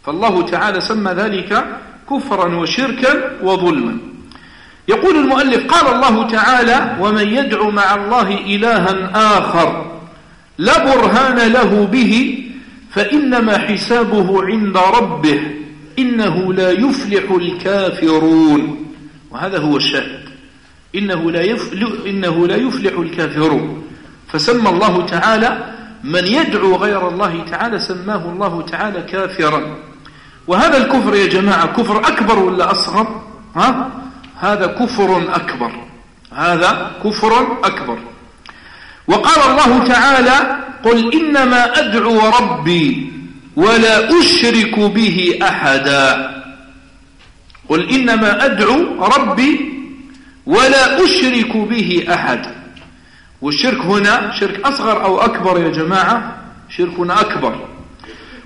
فالله تعالى سمى ذلك كفرا وشركا وظلما. يقول المؤلف قال الله تعالى ومن يدعو مع الله إلها آخر لا برهان له به فإنما حسابه عند ربه إنه لا يفلح الكافرون. وهذا هو الشاهد. إنه لا يفلح, إنه لا يفلح الكافرون. فسمى الله تعالى من يدعو غير الله تعالى سماه الله تعالى كافرا. وهذا الكفر يا جماعة كفر أكبر ولا أصغر؟ ها؟ هذا كفر أكبر. هذا كفر أكبر. وقال الله تعالى قل إنما أدعو ربي ولا أشرك به أحدا. قل إنما أدعو ربي ولا أشرك به أحد. والشرك هنا شرك أصغر أو أكبر يا جماعة؟ شركنا أكبر.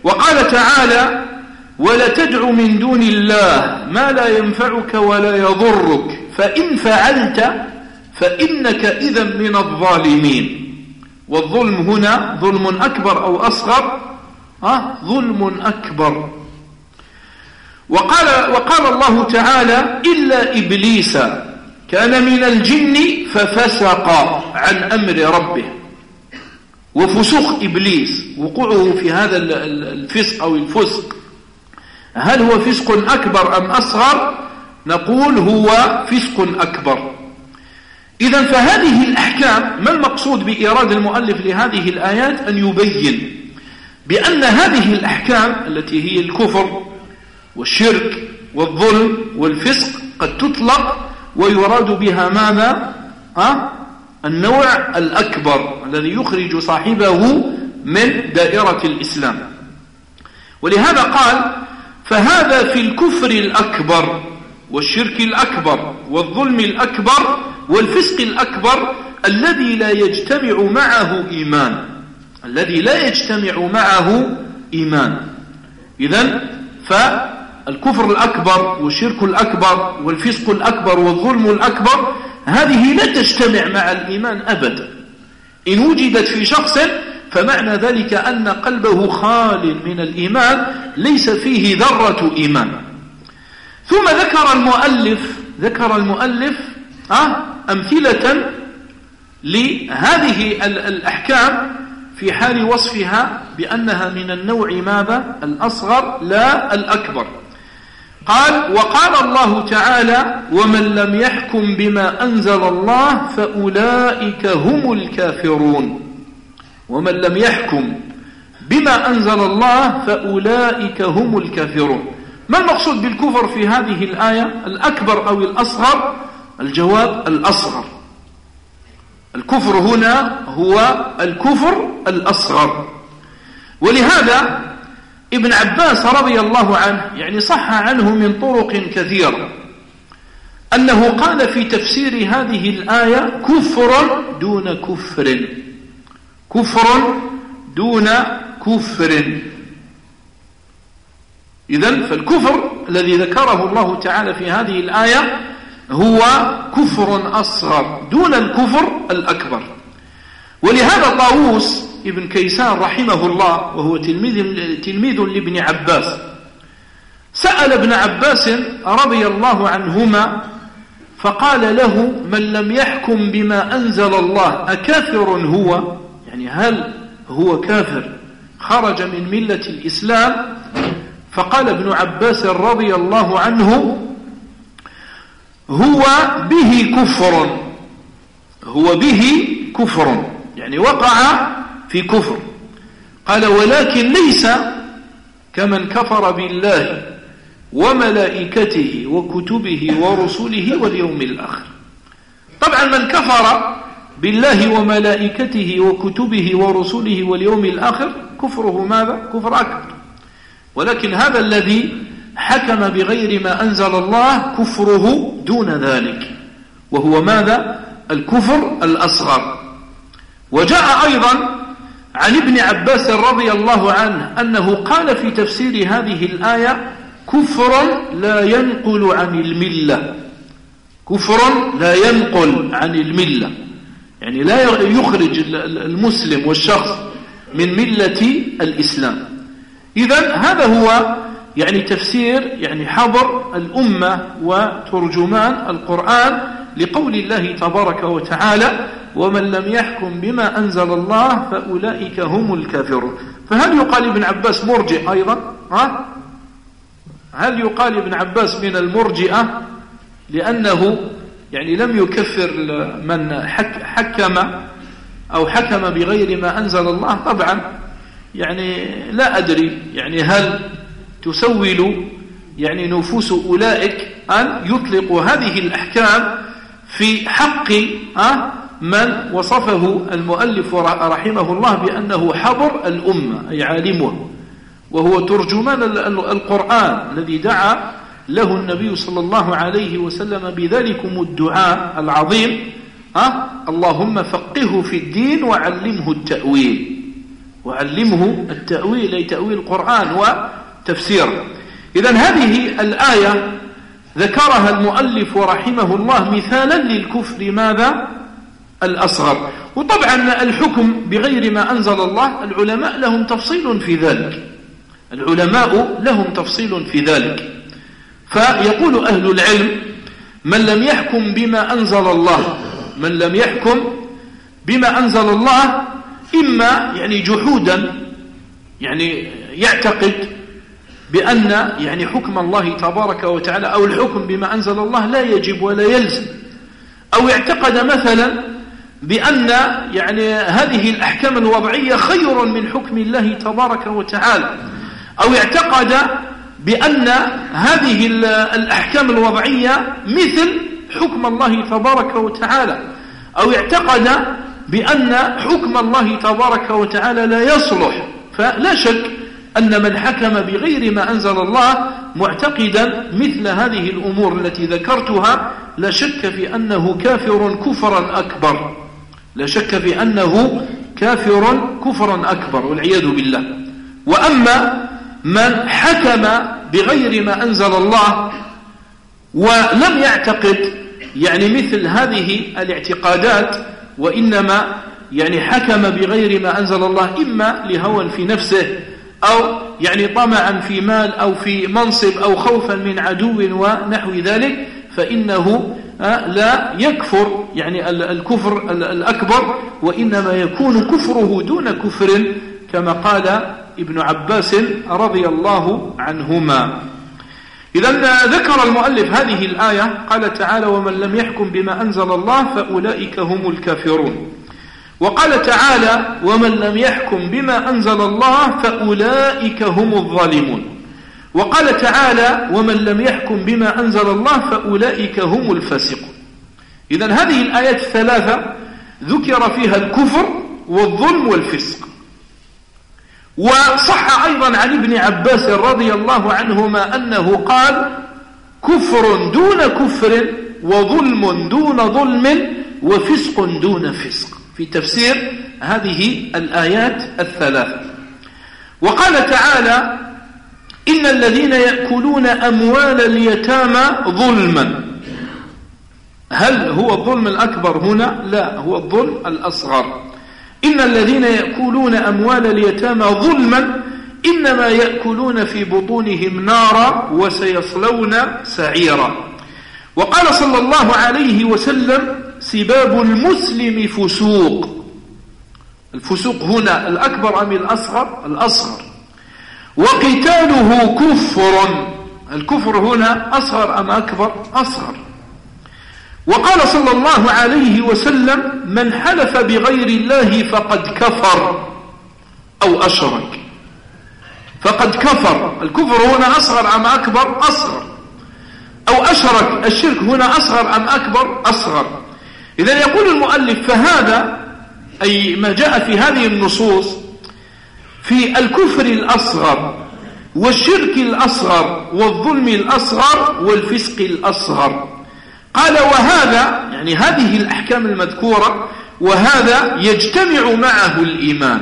وقال تعالى ولا تدع من دون الله ما لا ينفعك ولا يضرك. فإن فعلت فإنك إذا من الظالمين. والظلم هنا ظلم أكبر أو أصغر أه؟ ظلم أكبر. وقال, وقال الله تعالى إلا إبليس كان من الجن ففسق عن أمر ربه. وفسوق إبليس وقوعه في هذا الفسق أو الفسق. هل هو فسق أكبر أم أصغر؟ نقول هو فسق أكبر. إذا فهذه الأحكام ما المقصود بإيراد المؤلف لهذه الآيات؟ أن يبين بأن هذه الأحكام التي هي الكفر والشرك والظلم والفسق قد تطلق ويراد بها ماذا؟ ها؟ النوع الأكبر الذي يخرج صاحبه من دائرة الإسلام. ولهذا قال فهذا في الكفر الأكبر والشرك الأكبر والظلم الأكبر والفسق الأكبر الذي لا يجتمع معه إيمان. الذي لا يجتمع معه إيمان. إذن فالكفر الأكبر والشرك الأكبر والفسق الأكبر والظلم الأكبر هذه لا تجتمع مع الإيمان أبدا. إن وجدت في شخص فمعنى ذلك أن قلبه خال من الإيمان ليس فيه ذرة إيمان. ثم ذكر المؤلف ذكر المؤلف أه أمثلة لهذه الأحكام في حال وصفها بأنها من النوع ماذا؟ الأصغر لا الأكبر. قال وقال الله تعالى ومن لم يحكم بما أنزل الله فأولئك هم الكافرون ومن لم يحكم بما أنزل الله فأولئك هم الكافرون. ما المقصود بالكفر في هذه الآية؟ الأكبر أو الأصغر؟ الجواب الأصغر. الكفر هنا هو الكفر الأصغر. ولهذا ابن عباس رضي الله عنه يعني صح عنه من طرق كثيرة أنه قال في تفسير هذه الآية كفر دون كفر. كفر دون كفر. إذن فالكفر الذي ذكره الله تعالى في هذه الآية هو كفر أصغر دون الكفر الأكبر. ولهذا طاووس ابن كيسان رحمه الله وهو تلميذ, تلميذ لابن عباس سأل ابن عباس رضي الله عنهما فقال له من لم يحكم بما أنزل الله أكافر هو يعني هل هو كافر خرج من ملة الإسلام؟ فقال ابن عباس رضي الله عنه هو به كفر. هو به كفر. يعني وقع في كفر. قال ولكن ليس كمن كفر بالله وملائكته وكتبه ورسله واليوم الآخر. طبعا من كفر بالله وملائكته وكتبه ورسله واليوم الآخر كفره ماذا؟ كفر أكبر. ولكن هذا الذي حكم بغير ما أنزل الله كفره دون ذلك. وهو ماذا؟ الكفر الأصغر. وجاء أيضا عن ابن عباس رضي الله عنه أنه قال في تفسير هذه الآية كفر لا ينقل عن الملة. كفر لا ينقل عن الملة. يعني لا يخرج المسلم والشخص من ملة الإسلام. إذا هذا هو يعني تفسير يعني حضر الأمة وترجمان القرآن لقول الله تبارك وتعالى ومن لم يحكم بما أنزل الله فأولئك هم الكافرون. فهل يقال ابن عباس مرجئ أيضا؟ ها؟ هل يقال ابن عباس من المرجئة لأنه يعني لم يكفر من حكم أو حكم بغير ما أنزل الله طبعا. يعني لا أدري يعني هل تسول يعني نفوس أولئك أن يطلقوا هذه الأحكام في حق من وصفه المؤلف رحمه الله بأنه حبر الأمة أي عالمه وهو ترجمان القرآن الذي دعا له النبي صلى الله عليه وسلم بذلكم الدعاء العظيم ها؟ اللهم فقهه في الدين وعلمه التأويل. وعلمه التأويل أي تأويل القرآن وتفسيره إذا هذه الآية ذكرها المؤلف رحمه الله مثالا للكفر ماذا؟ الأصغر. وطبعا الحكم بغير ما أنزل الله العلماء لهم تفصيل في ذلك. العلماء لهم تفصيل في ذلك. فيقول أهل العلم من لم يحكم بما أنزل الله من لم يحكم بما أنزل الله إما يعني جحودا يعني يعتقد بأن يعني حكم الله تبارك وتعالى أو الحكم بما أنزل الله لا يجب ولا يلزم. أو اعتقد مثلا بأن يعني هذه الأحكام الوضعية خير من حكم الله تبارك وتعالى. أو اعتقد بأن هذه الأحكام الوضعية مثل حكم الله تبارك وتعالى أو اعتقد بأن حكم الله تبارك وتعالى لا يصلح. فلا شك أن من حكم بغير ما أنزل الله معتقدا مثل هذه الأمور التي ذكرتها لا شك في أنه كافر كفرا أكبر. لا شك في أنه كافر كفرا أكبر والعياذ بالله. وأما من حكم بغير ما أنزل الله ولم يعتقد يعني مثل هذه الاعتقادات وإنما يعني حكم بغير ما أنزل الله إما لهوى في نفسه أو يعني طمعا في مال أو في منصب أو خوفا من عدو ونحو ذلك فإنه آه، لا يكفر يعني الكفر الأكبر وإنما يكون كفره دون كفر كما قال ابن عباس رضي الله عنهما. إذا ذكر المؤلف هذه الآية قال تعالى ومن لم يحكم بما أنزل الله فأولئك هم الكافرون وقال تعالى ومن لم يحكم بما أنزل الله فأولئك هم الظالمون وقال تعالى ومن لم يحكم بما أنزل الله فأولئك هم الفاسقون إذا هذه الآيات الثلاثة ذكر فيها الكفر والظلم والفسق. وصح أيضا عن ابن عباس رضي الله عنهما أنه قال كفر دون كفر وظلم دون ظلم وفسق دون فسق. في تفسير هذه الآيات الثلاثة وقال تعالى إن الذين يأكلون أموال اليتامى ظلما. هل هو الظلم الأكبر هنا؟ لا هو الظلم الأصغر. إن الذين يأكلون أموال اليتامى ظلما إنما يأكلون في بطونهم نارا وسيصلون سعيرا. وقال صلى الله عليه وسلم سباب المسلم فسوق. الفسوق هنا الأكبر أم الأصغر؟ الأصغر. وقتاله كفر. الكفر هنا أصغر أم أكبر؟ أصغر. وقال صلى الله عليه وسلم من حلف بغير الله فقد كفر أو أشرك. فقد كفر. الكفر هنا أصغر أم أكبر؟ أصغر. أو أشرك. الشرك هنا أصغر أم أكبر؟ أصغر. إذا يقول المؤلف فهذا أي ما جاء في هذه النصوص في الكفر الأصغر والشرك الأصغر والظلم الأصغر والفسق الأصغر. قال وهذا يعني هذه الأحكام المذكورة وهذا يجتمع معه الإيمان.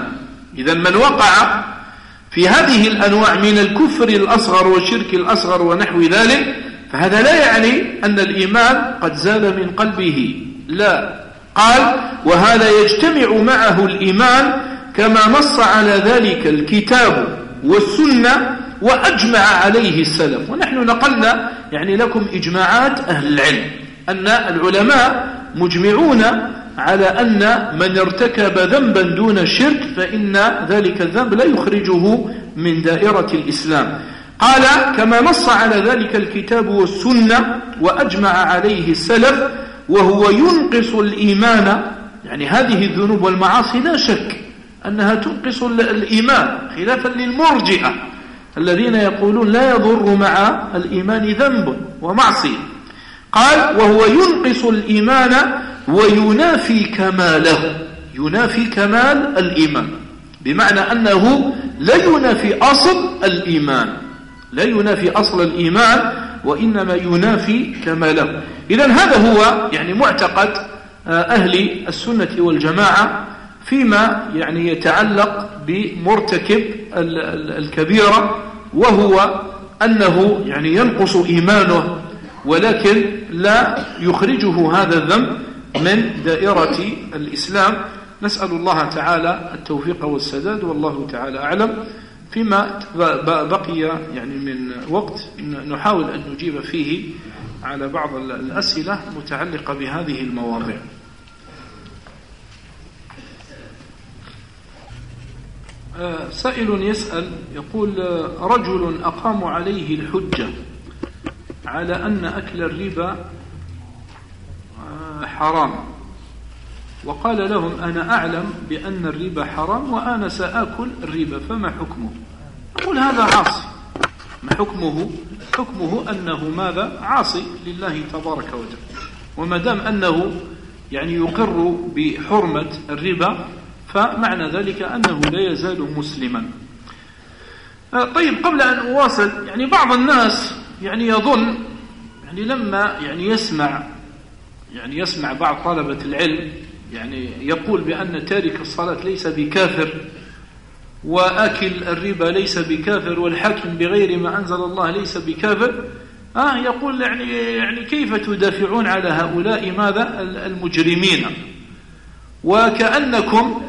إذا من وقع في هذه الأنواع من الكفر الأصغر والشرك الأصغر ونحو ذلك فهذا لا يعني أن الإيمان قد زال من قلبه. لا. قال وهذا يجتمع معه الإيمان كما نص على ذلك الكتاب والسنة وأجمع عليه السلف. ونحن نقلنا يعني لكم إجماعات أهل العلم أن العلماء مجمعون على أن من ارتكب ذنبا دون الشرك فإن ذلك الذنب لا يخرجه من دائرة الإسلام. قال كما نص على ذلك الكتاب والسنة وأجمع عليه السلف وهو ينقص الإيمان. يعني هذه الذنوب والمعاصي لا شك أنها تنقص الإيمان خلافا للمرجئة. الذين يقولون لا يضر مع الإيمان ذنب ومعصية. قال وهو ينقص الإيمان وينافي كماله. ينافي كمال الإيمان. بمعنى أنه لا ينافي أصل الإيمان. لا ينافي أصل الإيمان وإنما ينافي كماله. إذا هذا هو يعني معتقد آه، أهل السنة والجماعة فيما يعني يتعلق بمرتكب الكبيرة وهو أنه يعني ينقص إيمانه ولكن لا يخرجه هذا الذنب من دائرة الإسلام. نسأل الله تعالى التوفيق والسداد والله تعالى أعلم. فيما بقي يعني من وقت نحاول أن نجيب فيه على بعض الأسئلة المتعلقة بهذه المواضيع. سائل يسأل يقول رجل أقام عليه الحجة على أن أكل الربا آه، حرام. وقال لهم أنا أعلم بأن الربا حرام وأنا سآكل الربا فما حكمه؟ أقول هذا عاصي. ما حكمه؟ حكمه أنه ماذا؟ عاصي لله تبارك وتعالى. وما دام أنه يعني يقر بحرمة الربا فمعنى ذلك أنه لا يزال مسلما. آه، طيب قبل أن أواصل يعني بعض الناس يعني يظن يعني لما يعني يسمع يعني يسمع بعض طلبة العلم يعني يقول بأن تارك الصلاة ليس بكافر وآكل الربا ليس بكافر والحاكم بغير ما أنزل الله ليس بكافر آه يقول يعني يعني كيف تدافعون على هؤلاء؟ ماذا؟ المجرمين. وكأنكم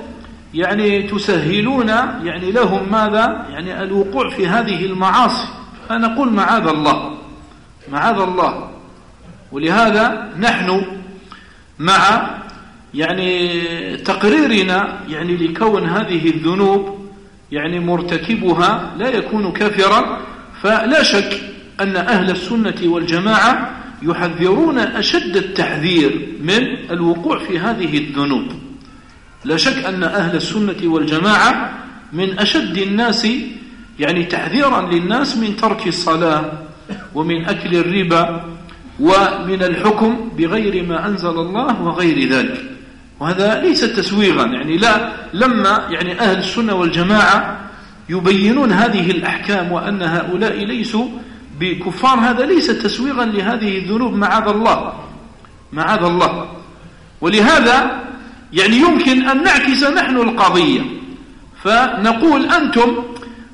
يعني تسهلون يعني لهم ماذا؟ يعني الوقوع في هذه المعاصي. فنقول معاذ الله. معاذ الله. ولهذا نحن مع يعني تقريرنا يعني لكون هذه الذنوب يعني مرتكبها لا يكون كافرا. فلا شك أن أهل السنة والجماعة يحذرون أشد التحذير من الوقوع في هذه الذنوب. لا شك أن أهل السنة والجماعة من أشد الناس يعني تحذيرا للناس من ترك الصلاة ومن أكل الربا ومن الحكم بغير ما أنزل الله وغير ذلك. وهذا ليس تسويغا يعني لا لما يعني أهل السنة والجماعة يبينون هذه الأحكام وأن هؤلاء ليسوا بكفار هذا ليس تسويغا لهذه الذنوب معاذ الله معاذ الله. ولهذا يعني يمكن أن نعكس نحن القضية. فنقول أنتم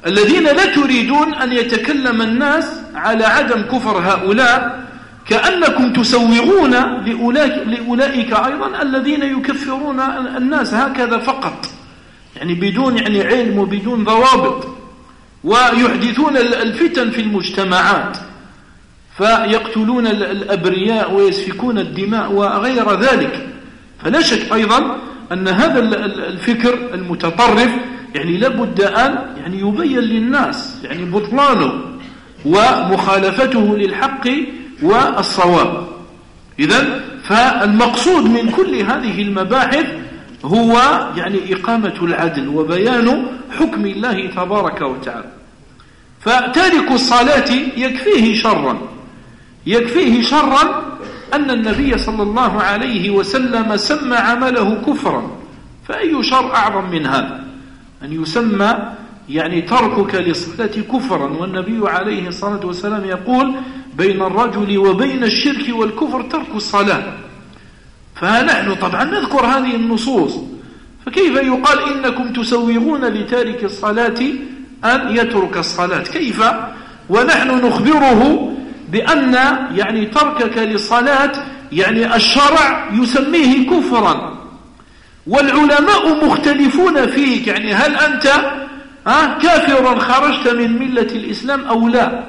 الذين لا تريدون أن يتكلم الناس على عدم كفر هؤلاء كأنكم تسوغون لأولئك أيضا الذين يكفرون الناس هكذا فقط. يعني بدون يعني علم وبدون ضوابط. ويحدثون الفتن في المجتمعات. فيقتلون الأبرياء ويسفكون الدماء وغير ذلك. فلا شك أيضا أن هذا الفكر المتطرف يعني لابد أن يعني يبين للناس يعني بطلانه ومخالفته للحق والصواب. إذا فالمقصود من كل هذه المباحث هو يعني إقامة العدل وبيان حكم الله تبارك وتعالى. فتارك الصلاة يكفيه شرا يكفيه شرا أن النبي صلى الله عليه وسلم سمى عمله كفرا. فأي شر أعظم من هذا أن يسمى يعني تركك للصلاة كفرا. والنبي عليه الصلاة والسلام يقول بين الرجل وبين الشرك والكفر ترك الصلاة. فنحن طبعا نذكر هذه النصوص. فكيف يقال إنكم تسوغون لتارك الصلاة أن يترك الصلاة؟ كيف؟ ونحن نخبره بأن يعني تركك للصلاة يعني الشرع يسميه كفرا. والعلماء مختلفون فيك يعني هل أنت كافرا خرجت من ملة الإسلام أو لا؟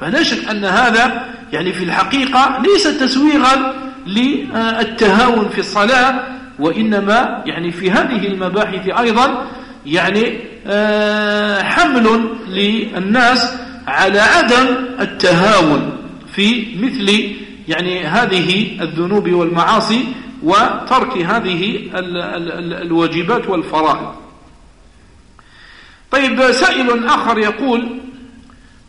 فلا شك أن هذا يعني في الحقيقة ليس تسويغا للتهاون في الصلاة وإنما يعني في هذه المباحث أيضا يعني آه، حمل للناس على عدم التهاون في مثل يعني هذه الذنوب والمعاصي وترك هذه الواجبات والفرائض. طيب سائل آخر يقول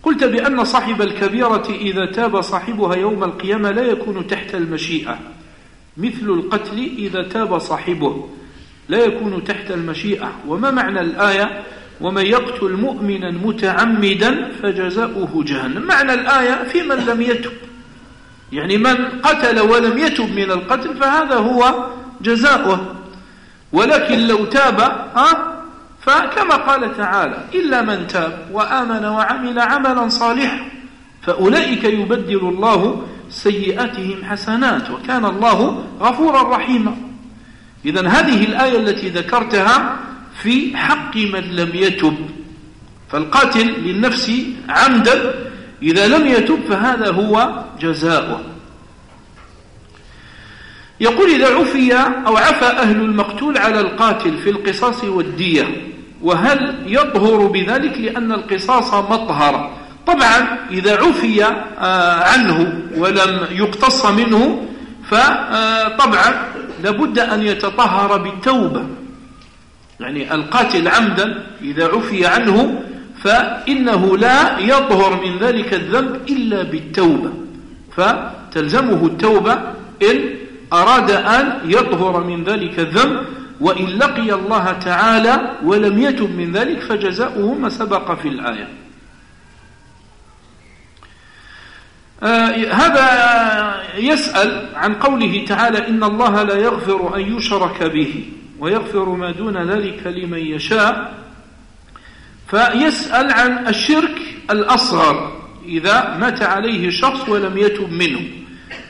قلت بأن صاحب الكبيرة إذا تاب صاحبها يوم القيامة لا يكون تحت المشيئة. مثل القتل إذا تاب صاحبه لا يكون تحت المشيئة. وما معنى الآية؟ ومن يقتل مؤمنا متعمدا فجزاؤه جهنم. معنى الآية في من لم يتب. يعني من قتل ولم يتب من القتل فهذا هو جزاؤه. ولكن لو تاب ها فكما قال تعالى إلا من تاب وآمن وعمل عملا صالحا فأولئك يبدل الله سيئاتهم حسنات وكان الله غفورا رحيما. إذا هذه الآية التي ذكرتها في حق من لم يتب فالقاتل للنفس عمدا إذا لم يتب فهذا هو جزاؤه يقول إذا عفي أو عفى أهل المقتول على القاتل في القصاص والدية وهل يطهر بذلك؟ لأن القصاص مطهر. طبعا إذا عفي آه، عنه ولم يقتص منه فطبعا لابد أن يتطهر بالتوبة. يعني القاتل عمدا إذا عفي عنه فإنه لا يظهر من ذلك الذنب إلا بالتوبة فتلزمه التوبة إن أراد أن يظهر من ذلك الذنب وإن لقي الله تعالى ولم يتب من ذلك فجزاؤه ما سبق في الآية. آه هذا يسأل عن قوله تعالى إن الله لا يغفر أن يشرك به. ويغفر ما دون ذلك لمن يشاء فيسأل عن الشرك الأصغر إذا مات عليه شخص ولم يتب منه.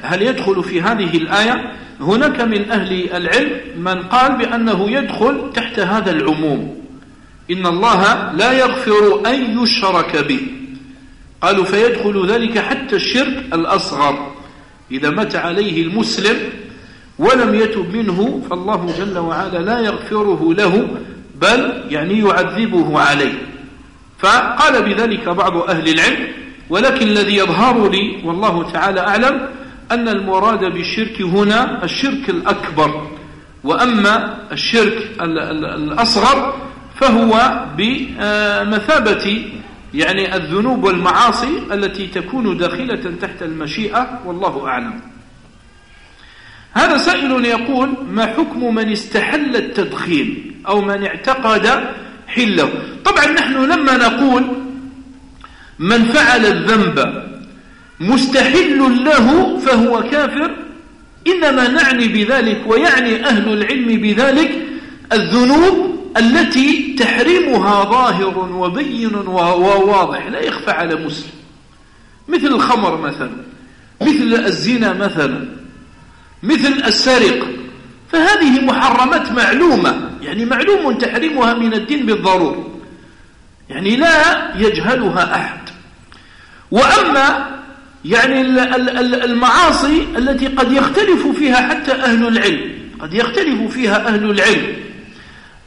هل يدخل في هذه الآية؟ هناك من أهل العلم من قال بأنه يدخل تحت هذا العموم. إن الله لا يغفر أن يشرك به. قالوا فيدخل ذلك حتى الشرك الأصغر. إذا مات عليه المسلم ولم يتب منه فالله جل وعلا لا يغفره له بل يعني يعذبه عليه. فقال بذلك بعض أهل العلم ولكن الذي يظهر لي والله تعالى أعلم أن المراد بالشرك هنا الشرك الأكبر. وأما الشرك الأصغر فهو بمثابة يعني الذنوب والمعاصي التي تكون داخلة تحت المشيئة والله أعلم. هذا سائل يقول ما حكم من استحل التدخين أو من اعتقد حله؟ طبعا نحن لما نقول من فعل الذنب مستحل له فهو كافر إنما نعني بذلك ويعني أهل العلم بذلك الذنوب التي تحريمها ظاهر وبين وواضح لا يخفى على مسلم. مثل الخمر مثلا مثل الزنا مثلا. مثل السرقة فهذه محرمات معلومة يعني معلوم تحريمها من الدين بالضرورة. يعني لا يجهلها أحد. وأما يعني المعاصي التي قد يختلف فيها حتى أهل العلم قد يختلف فيها أهل العلم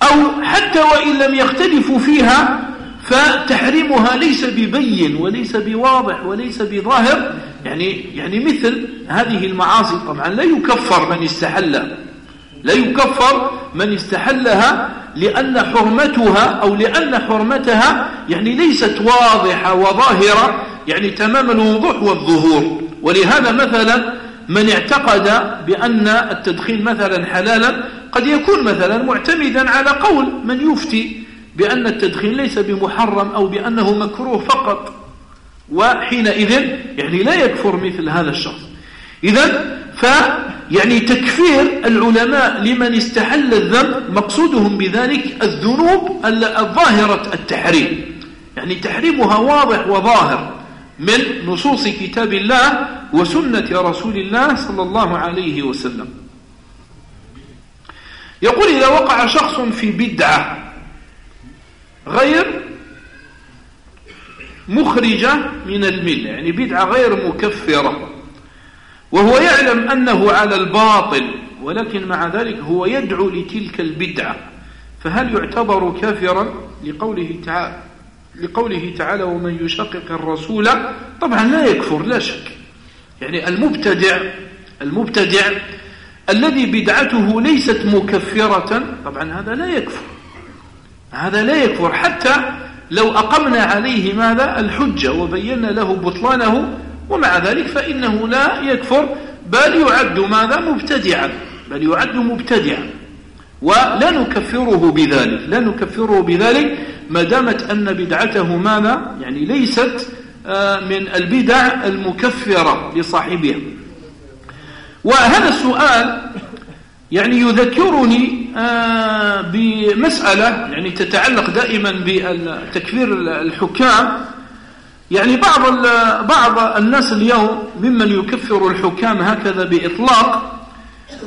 أو حتى وإن لم يختلفوا فيها فتحريمها ليس ببين وليس بواضح وليس بظاهر يعني يعني مثل هذه المعاصي طبعا لا يكفر من استحلها لا يكفر من استحلها لأن حرمتها أو لأن حرمتها يعني ليست واضحة وظاهرة يعني تمام الوضوح والظهور. ولهذا مثلا من اعتقد بأن التدخين مثلا حلالا قد يكون مثلا معتمدا على قول من يفتي بأن التدخين ليس بمحرم أو بأنه مكروه فقط. وحينئذ يعني لا يكفر مثل هذا الشخص إذا ف يعني تكفير العلماء لمن استحل الذنب مقصودهم بذلك الذنوب الظاهرة التحريم. يعني تحريمها واضح وظاهر من نصوص كتاب الله وسنة رسول الله صلى الله عليه وسلم. يقول إذا وقع شخص في بدعة غير مخرجة من الملة يعني بدعة غير مكفرة. وهو يعلم أنه على الباطل ولكن مع ذلك هو يدعو لتلك البدعة. فهل يعتبر كافرا؟ لقوله تعالى لقوله تعالى ومن يشقق الرسول طبعا لا يكفر لا شك. يعني المبتدع المبتدع الذي بدعته ليست مكفرة طبعا هذا لا يكفر. هذا لا يكفر حتى لو أقمنا عليه ماذا؟ الحجة وبينا له بطلانه ومع ذلك فإنه لا يكفر بل يعد ماذا؟ مبتدعا بل يعد مبتدعا. ولا نكفره بذلك لا نكفره بذلك ما دامت أن بدعته ماذا؟ يعني ليست آه، من البدع المكفرة لصاحبها. وهذا السؤال يعني يذكرني آه، بمسألة يعني تتعلق دائما بتكفير الحكام. يعني بعض بعض الناس اليوم ممن يكفر الحكام هكذا بإطلاق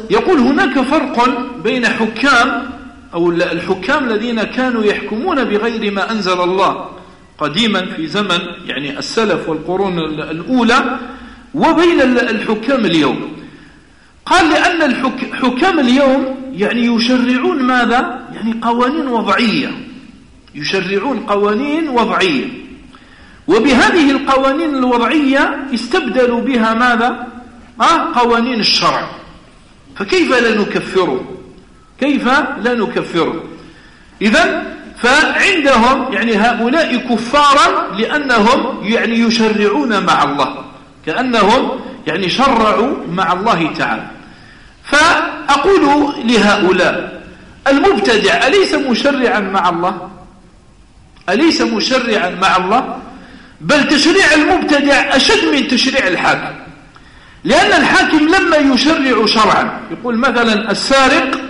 يقول هناك فرق بين حكام أو الحكام الذين كانوا يحكمون بغير ما أنزل الله قديما في زمن يعني السلف والقرون الأولى وبين الحكام اليوم. قال لأن الحكام اليوم يعني يشرعون ماذا؟ يعني قوانين وضعية. يشرعون قوانين وضعية. وبهذه القوانين الوضعية استبدلوا بها ماذا؟ آه قوانين الشرع. فكيف لا نكفره كيف لا نكفره إذا فعندهم يعني هؤلاء كفارا لأنهم يعني يشرعون مع الله. كأنهم يعني شرعوا مع الله تعالى. فأقول لهؤلاء المبتدع أليس مشرعا مع الله؟ أليس مشرعا مع الله؟ بل تشريع المبتدع أشد من تشريع الحاكم. لأن الحاكم لما يشرع شرعا يقول مثلا السارق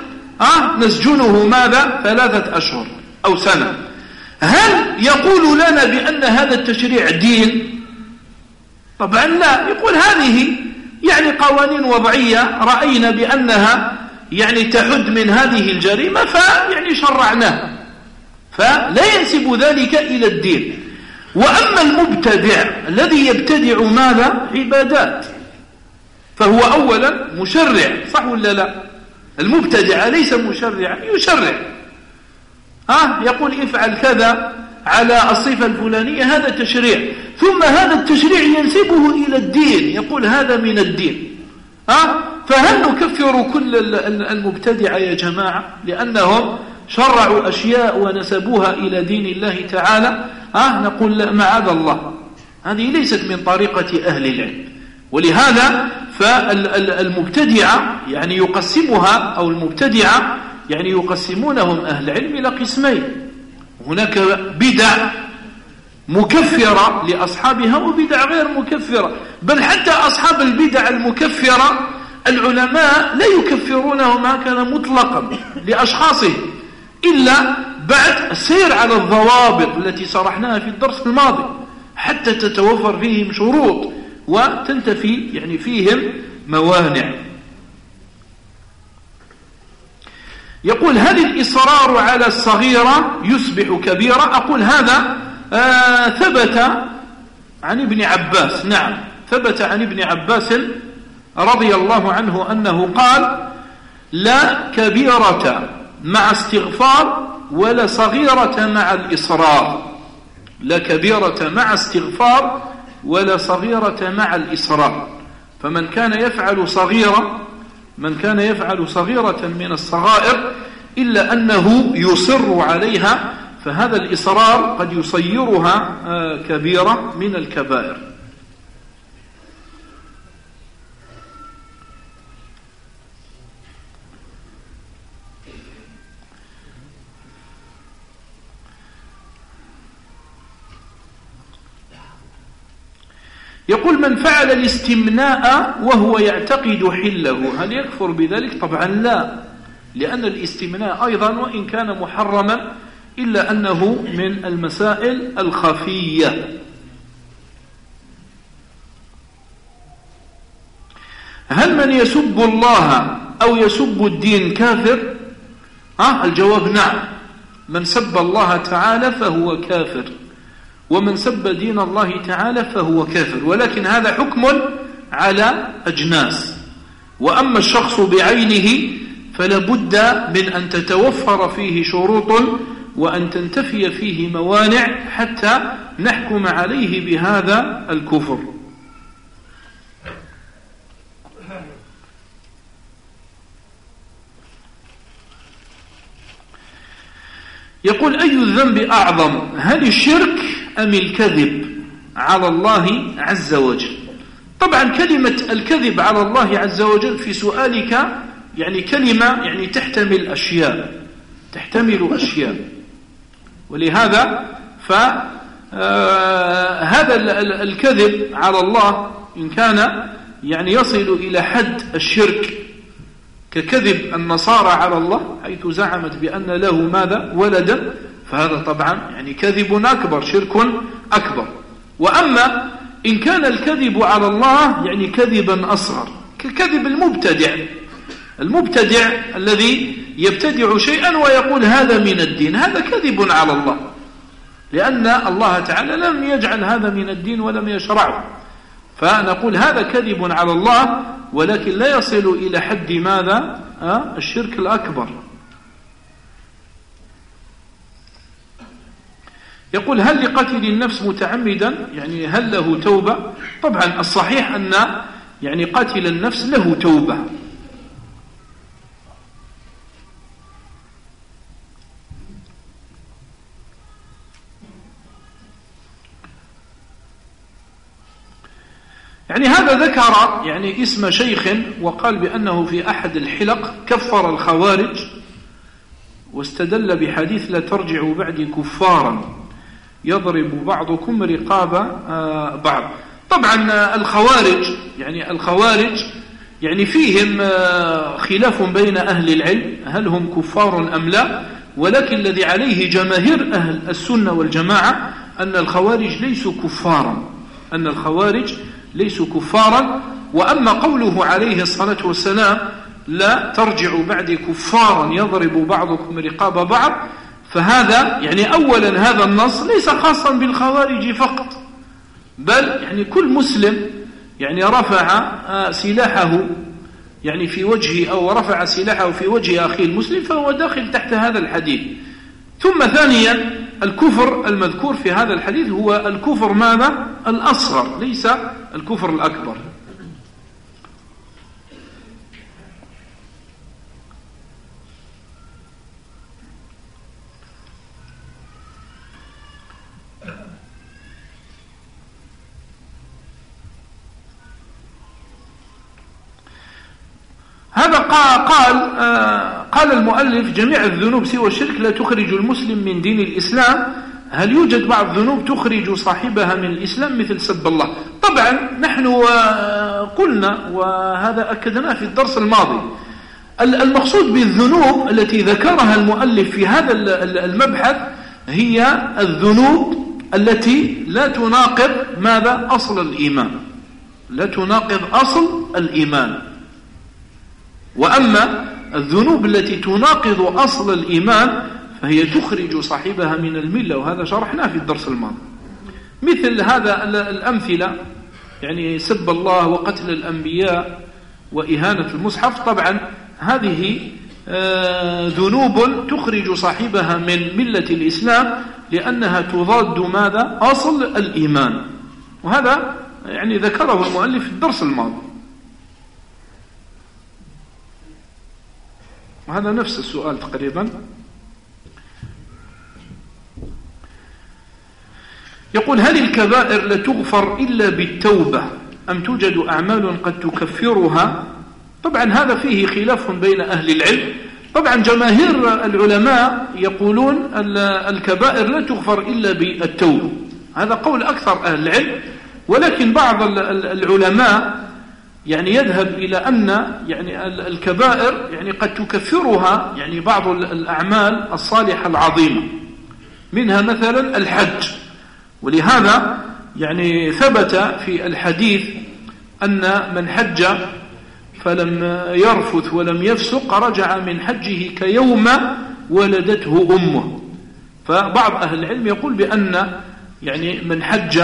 أه نسجنه ماذا؟ ثلاثة أشهر أو سنة. هل يقول لنا بأن هذا التشريع دين؟ طبعا لا. يقول هذه يعني قوانين وضعية رأينا بأنها يعني تحد من هذه الجريمة فيعني شرعناها. فلا ينسب ذلك إلى الدين. وأما المبتدع الذي يبتدع ماذا؟ عبادات. فهو أولا مشرع صح ولا لا؟ المبتدع ليس مشرعا يشرع. ها؟ يقول افعل كذا على الصفة الفلانية هذا تشريع. ثم هذا التشريع ينسبه إلى الدين يقول هذا من الدين. أه؟ فهل نكفر كل المبتدع يا جماعة لأنهم شرعوا أشياء ونسبوها إلى دين الله تعالى؟ أه؟ نقول معاذ الله. هذه ليست من طريقة أهل العلم. ولهذا فالمبتدعة يعني يقسمها أو المبتدعة يعني يقسمونهم أهل العلم إلى قسمين. هناك بدع مكفرة لأصحابها وبدع غير مكفرة. بل حتى أصحاب البدع المكفرة العلماء لا يكفرونهم هكذا مطلقا لأشخاصهم إلا بعد السير على الضوابط التي شرحناها في الدرس الماضي حتى تتوفر فيهم شروط وتنتفي يعني فيهم موانع. يقول هل الإصرار على الصغيرة يصبح كبيرة. أقول هذا آه ثبت عن ابن عباس. نعم ثبت عن ابن عباس رضي الله عنه أنه قال لا كبيرة مع استغفار ولا صغيرة مع الإصرار. لا كبيرة مع استغفار ولا صغيرة مع الإصرار. فمن كان يفعل صغيرة من كان يفعل صغيرة من الصغائر إلا أنه يصر عليها فهذا الإصرار قد يصيرها آه، كبيرة من الكبائر. يقول من فعل الاستمناء وهو يعتقد حله هل يكفر بذلك؟ طبعا لا لأن الاستمناء أيضا وإن كان محرما إلا أنه من المسائل الخفية. هل من يسب الله أو يسب الدين كافر؟ ها الجواب نعم. من سب الله تعالى فهو كافر. ومن سب دين الله تعالى فهو كافر. ولكن هذا حكم على أجناس. وأما الشخص بعينه فلا بد من أن تتوفر فيه شروط وأن تنتفي فيه موانع حتى نحكم عليه بهذا الكفر. يقول أي الذنب أعظم؟ هل الشرك أم الكذب؟ على الله عز وجل. طبعا كلمة الكذب على الله عز وجل في سؤالك يعني كلمة يعني تحتمل أشياء تحتمل أشياء. ولهذا فهذا آه، الكذب على الله إن كان يعني يصل إلى حد الشرك ككذب النصارى على الله حيث زعمت بأن له ماذا؟ ولدا. فهذا طبعا يعني كذب أكبر شرك أكبر. وأما إن كان الكذب على الله يعني كذبا أصغر ككذب المبتدع. المبتدع الذي يبتدع شيئا ويقول هذا من الدين هذا كذب على الله. لأن الله تعالى لم يجعل هذا من الدين ولم يشرعه. فنقول هذا كذب على الله ولكن لا يصل إلى حد ماذا؟ آه، الشرك الأكبر. يقول هل لقتل النفس متعمدا؟ يعني هل له توبة؟ طبعا الصحيح أن يعني قتل النفس له توبة. يعني هذا ذكر يعني اسم شيخ وقال بأنه في أحد الحلق كفر الخوارج واستدل بحديث لا ترجعوا بعدي كفارا يضرب بعضكم رقاب آه، بعض. طبعا آه، الخوارج يعني الخوارج يعني فيهم آه، خلاف بين أهل العلم هل هم كفار أم لا؟ ولكن الذي عليه جماهير أهل السنة والجماعة أن الخوارج ليسوا كفارا أن الخوارج ليسوا كفارا وأما قوله عليه الصلاة والسلام لا ترجعوا بعد كفارا يضرب بعضكم رقاب بعض فهذا يعني أولا هذا النص ليس خاصا بالخوارج فقط بل يعني كل مسلم يعني رفع سلاحه يعني في وجه أو رفع سلاحه في وجه أخيه المسلم فهو داخل تحت هذا الحديث. ثم ثانيا الكفر المذكور في هذا الحديث هو الكفر ماذا؟ الأصغر ليس الكفر الأكبر. هذا قال آه، قال المؤلف جميع الذنوب سوى الشرك لا تخرج المسلم من دين الإسلام. هل يوجد بعض الذنوب تخرج صاحبها من الإسلام مثل سب الله؟ طبعا نحن قلنا وهذا أكدناه في الدرس الماضي. المقصود بالذنوب التي ذكرها المؤلف في هذا المبحث هي الذنوب التي لا تناقض ماذا؟ أصل الإيمان. لا تناقض أصل الإيمان. وأما الذنوب التي تناقض أصل الإيمان فهي تخرج صاحبها من الملة وهذا شرحناه في الدرس الماضي. مثل هذا الأمثلة يعني سب الله وقتل الأنبياء وإهانة المصحف طبعا هذه آه، ذنوب تخرج صاحبها من ملة الإسلام لأنها تضاد ماذا؟ أصل الإيمان. وهذا يعني ذكره المؤلف في الدرس الماضي. وهذا نفس السؤال تقريبا. يقول هل الكبائر لا تغفر إلا بالتوبة أم توجد أعمال قد تكفرها؟ طبعا هذا فيه خلاف بين أهل العلم. طبعا جماهير العلماء يقولون الكبائر لا تغفر إلا بالتوبة. هذا قول أكثر أهل العلم. ولكن بعض العلماء يعني يذهب إلى أن يعني الكبائر يعني قد تكفرها يعني بعض الأعمال الصالحة العظيمة. منها مثلا الحج. ولهذا يعني ثبت في الحديث أن من حج فلم يرفث ولم يفسق رجع من حجه كيوم ولدته أمه. فبعض أهل العلم يقول بأن يعني من حج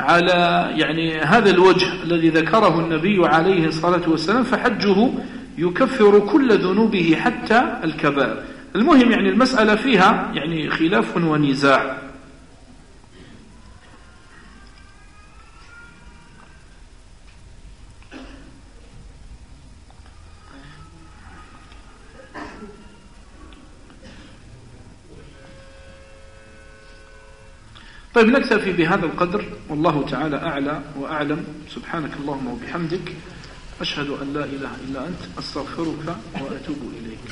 على يعني هذا الوجه الذي ذكره النبي عليه الصلاة والسلام فحجه يكفر كل ذنوبه حتى الكبائر. المهم يعني المسألة فيها يعني خلاف ونزاع. طيب نكتفي بهذا القدر. والله تعالى أعلى وأعلم. سبحانك اللهم وبحمدك. أشهد أن لا إله إلا أنت. أستغفرك وأتوب إليك.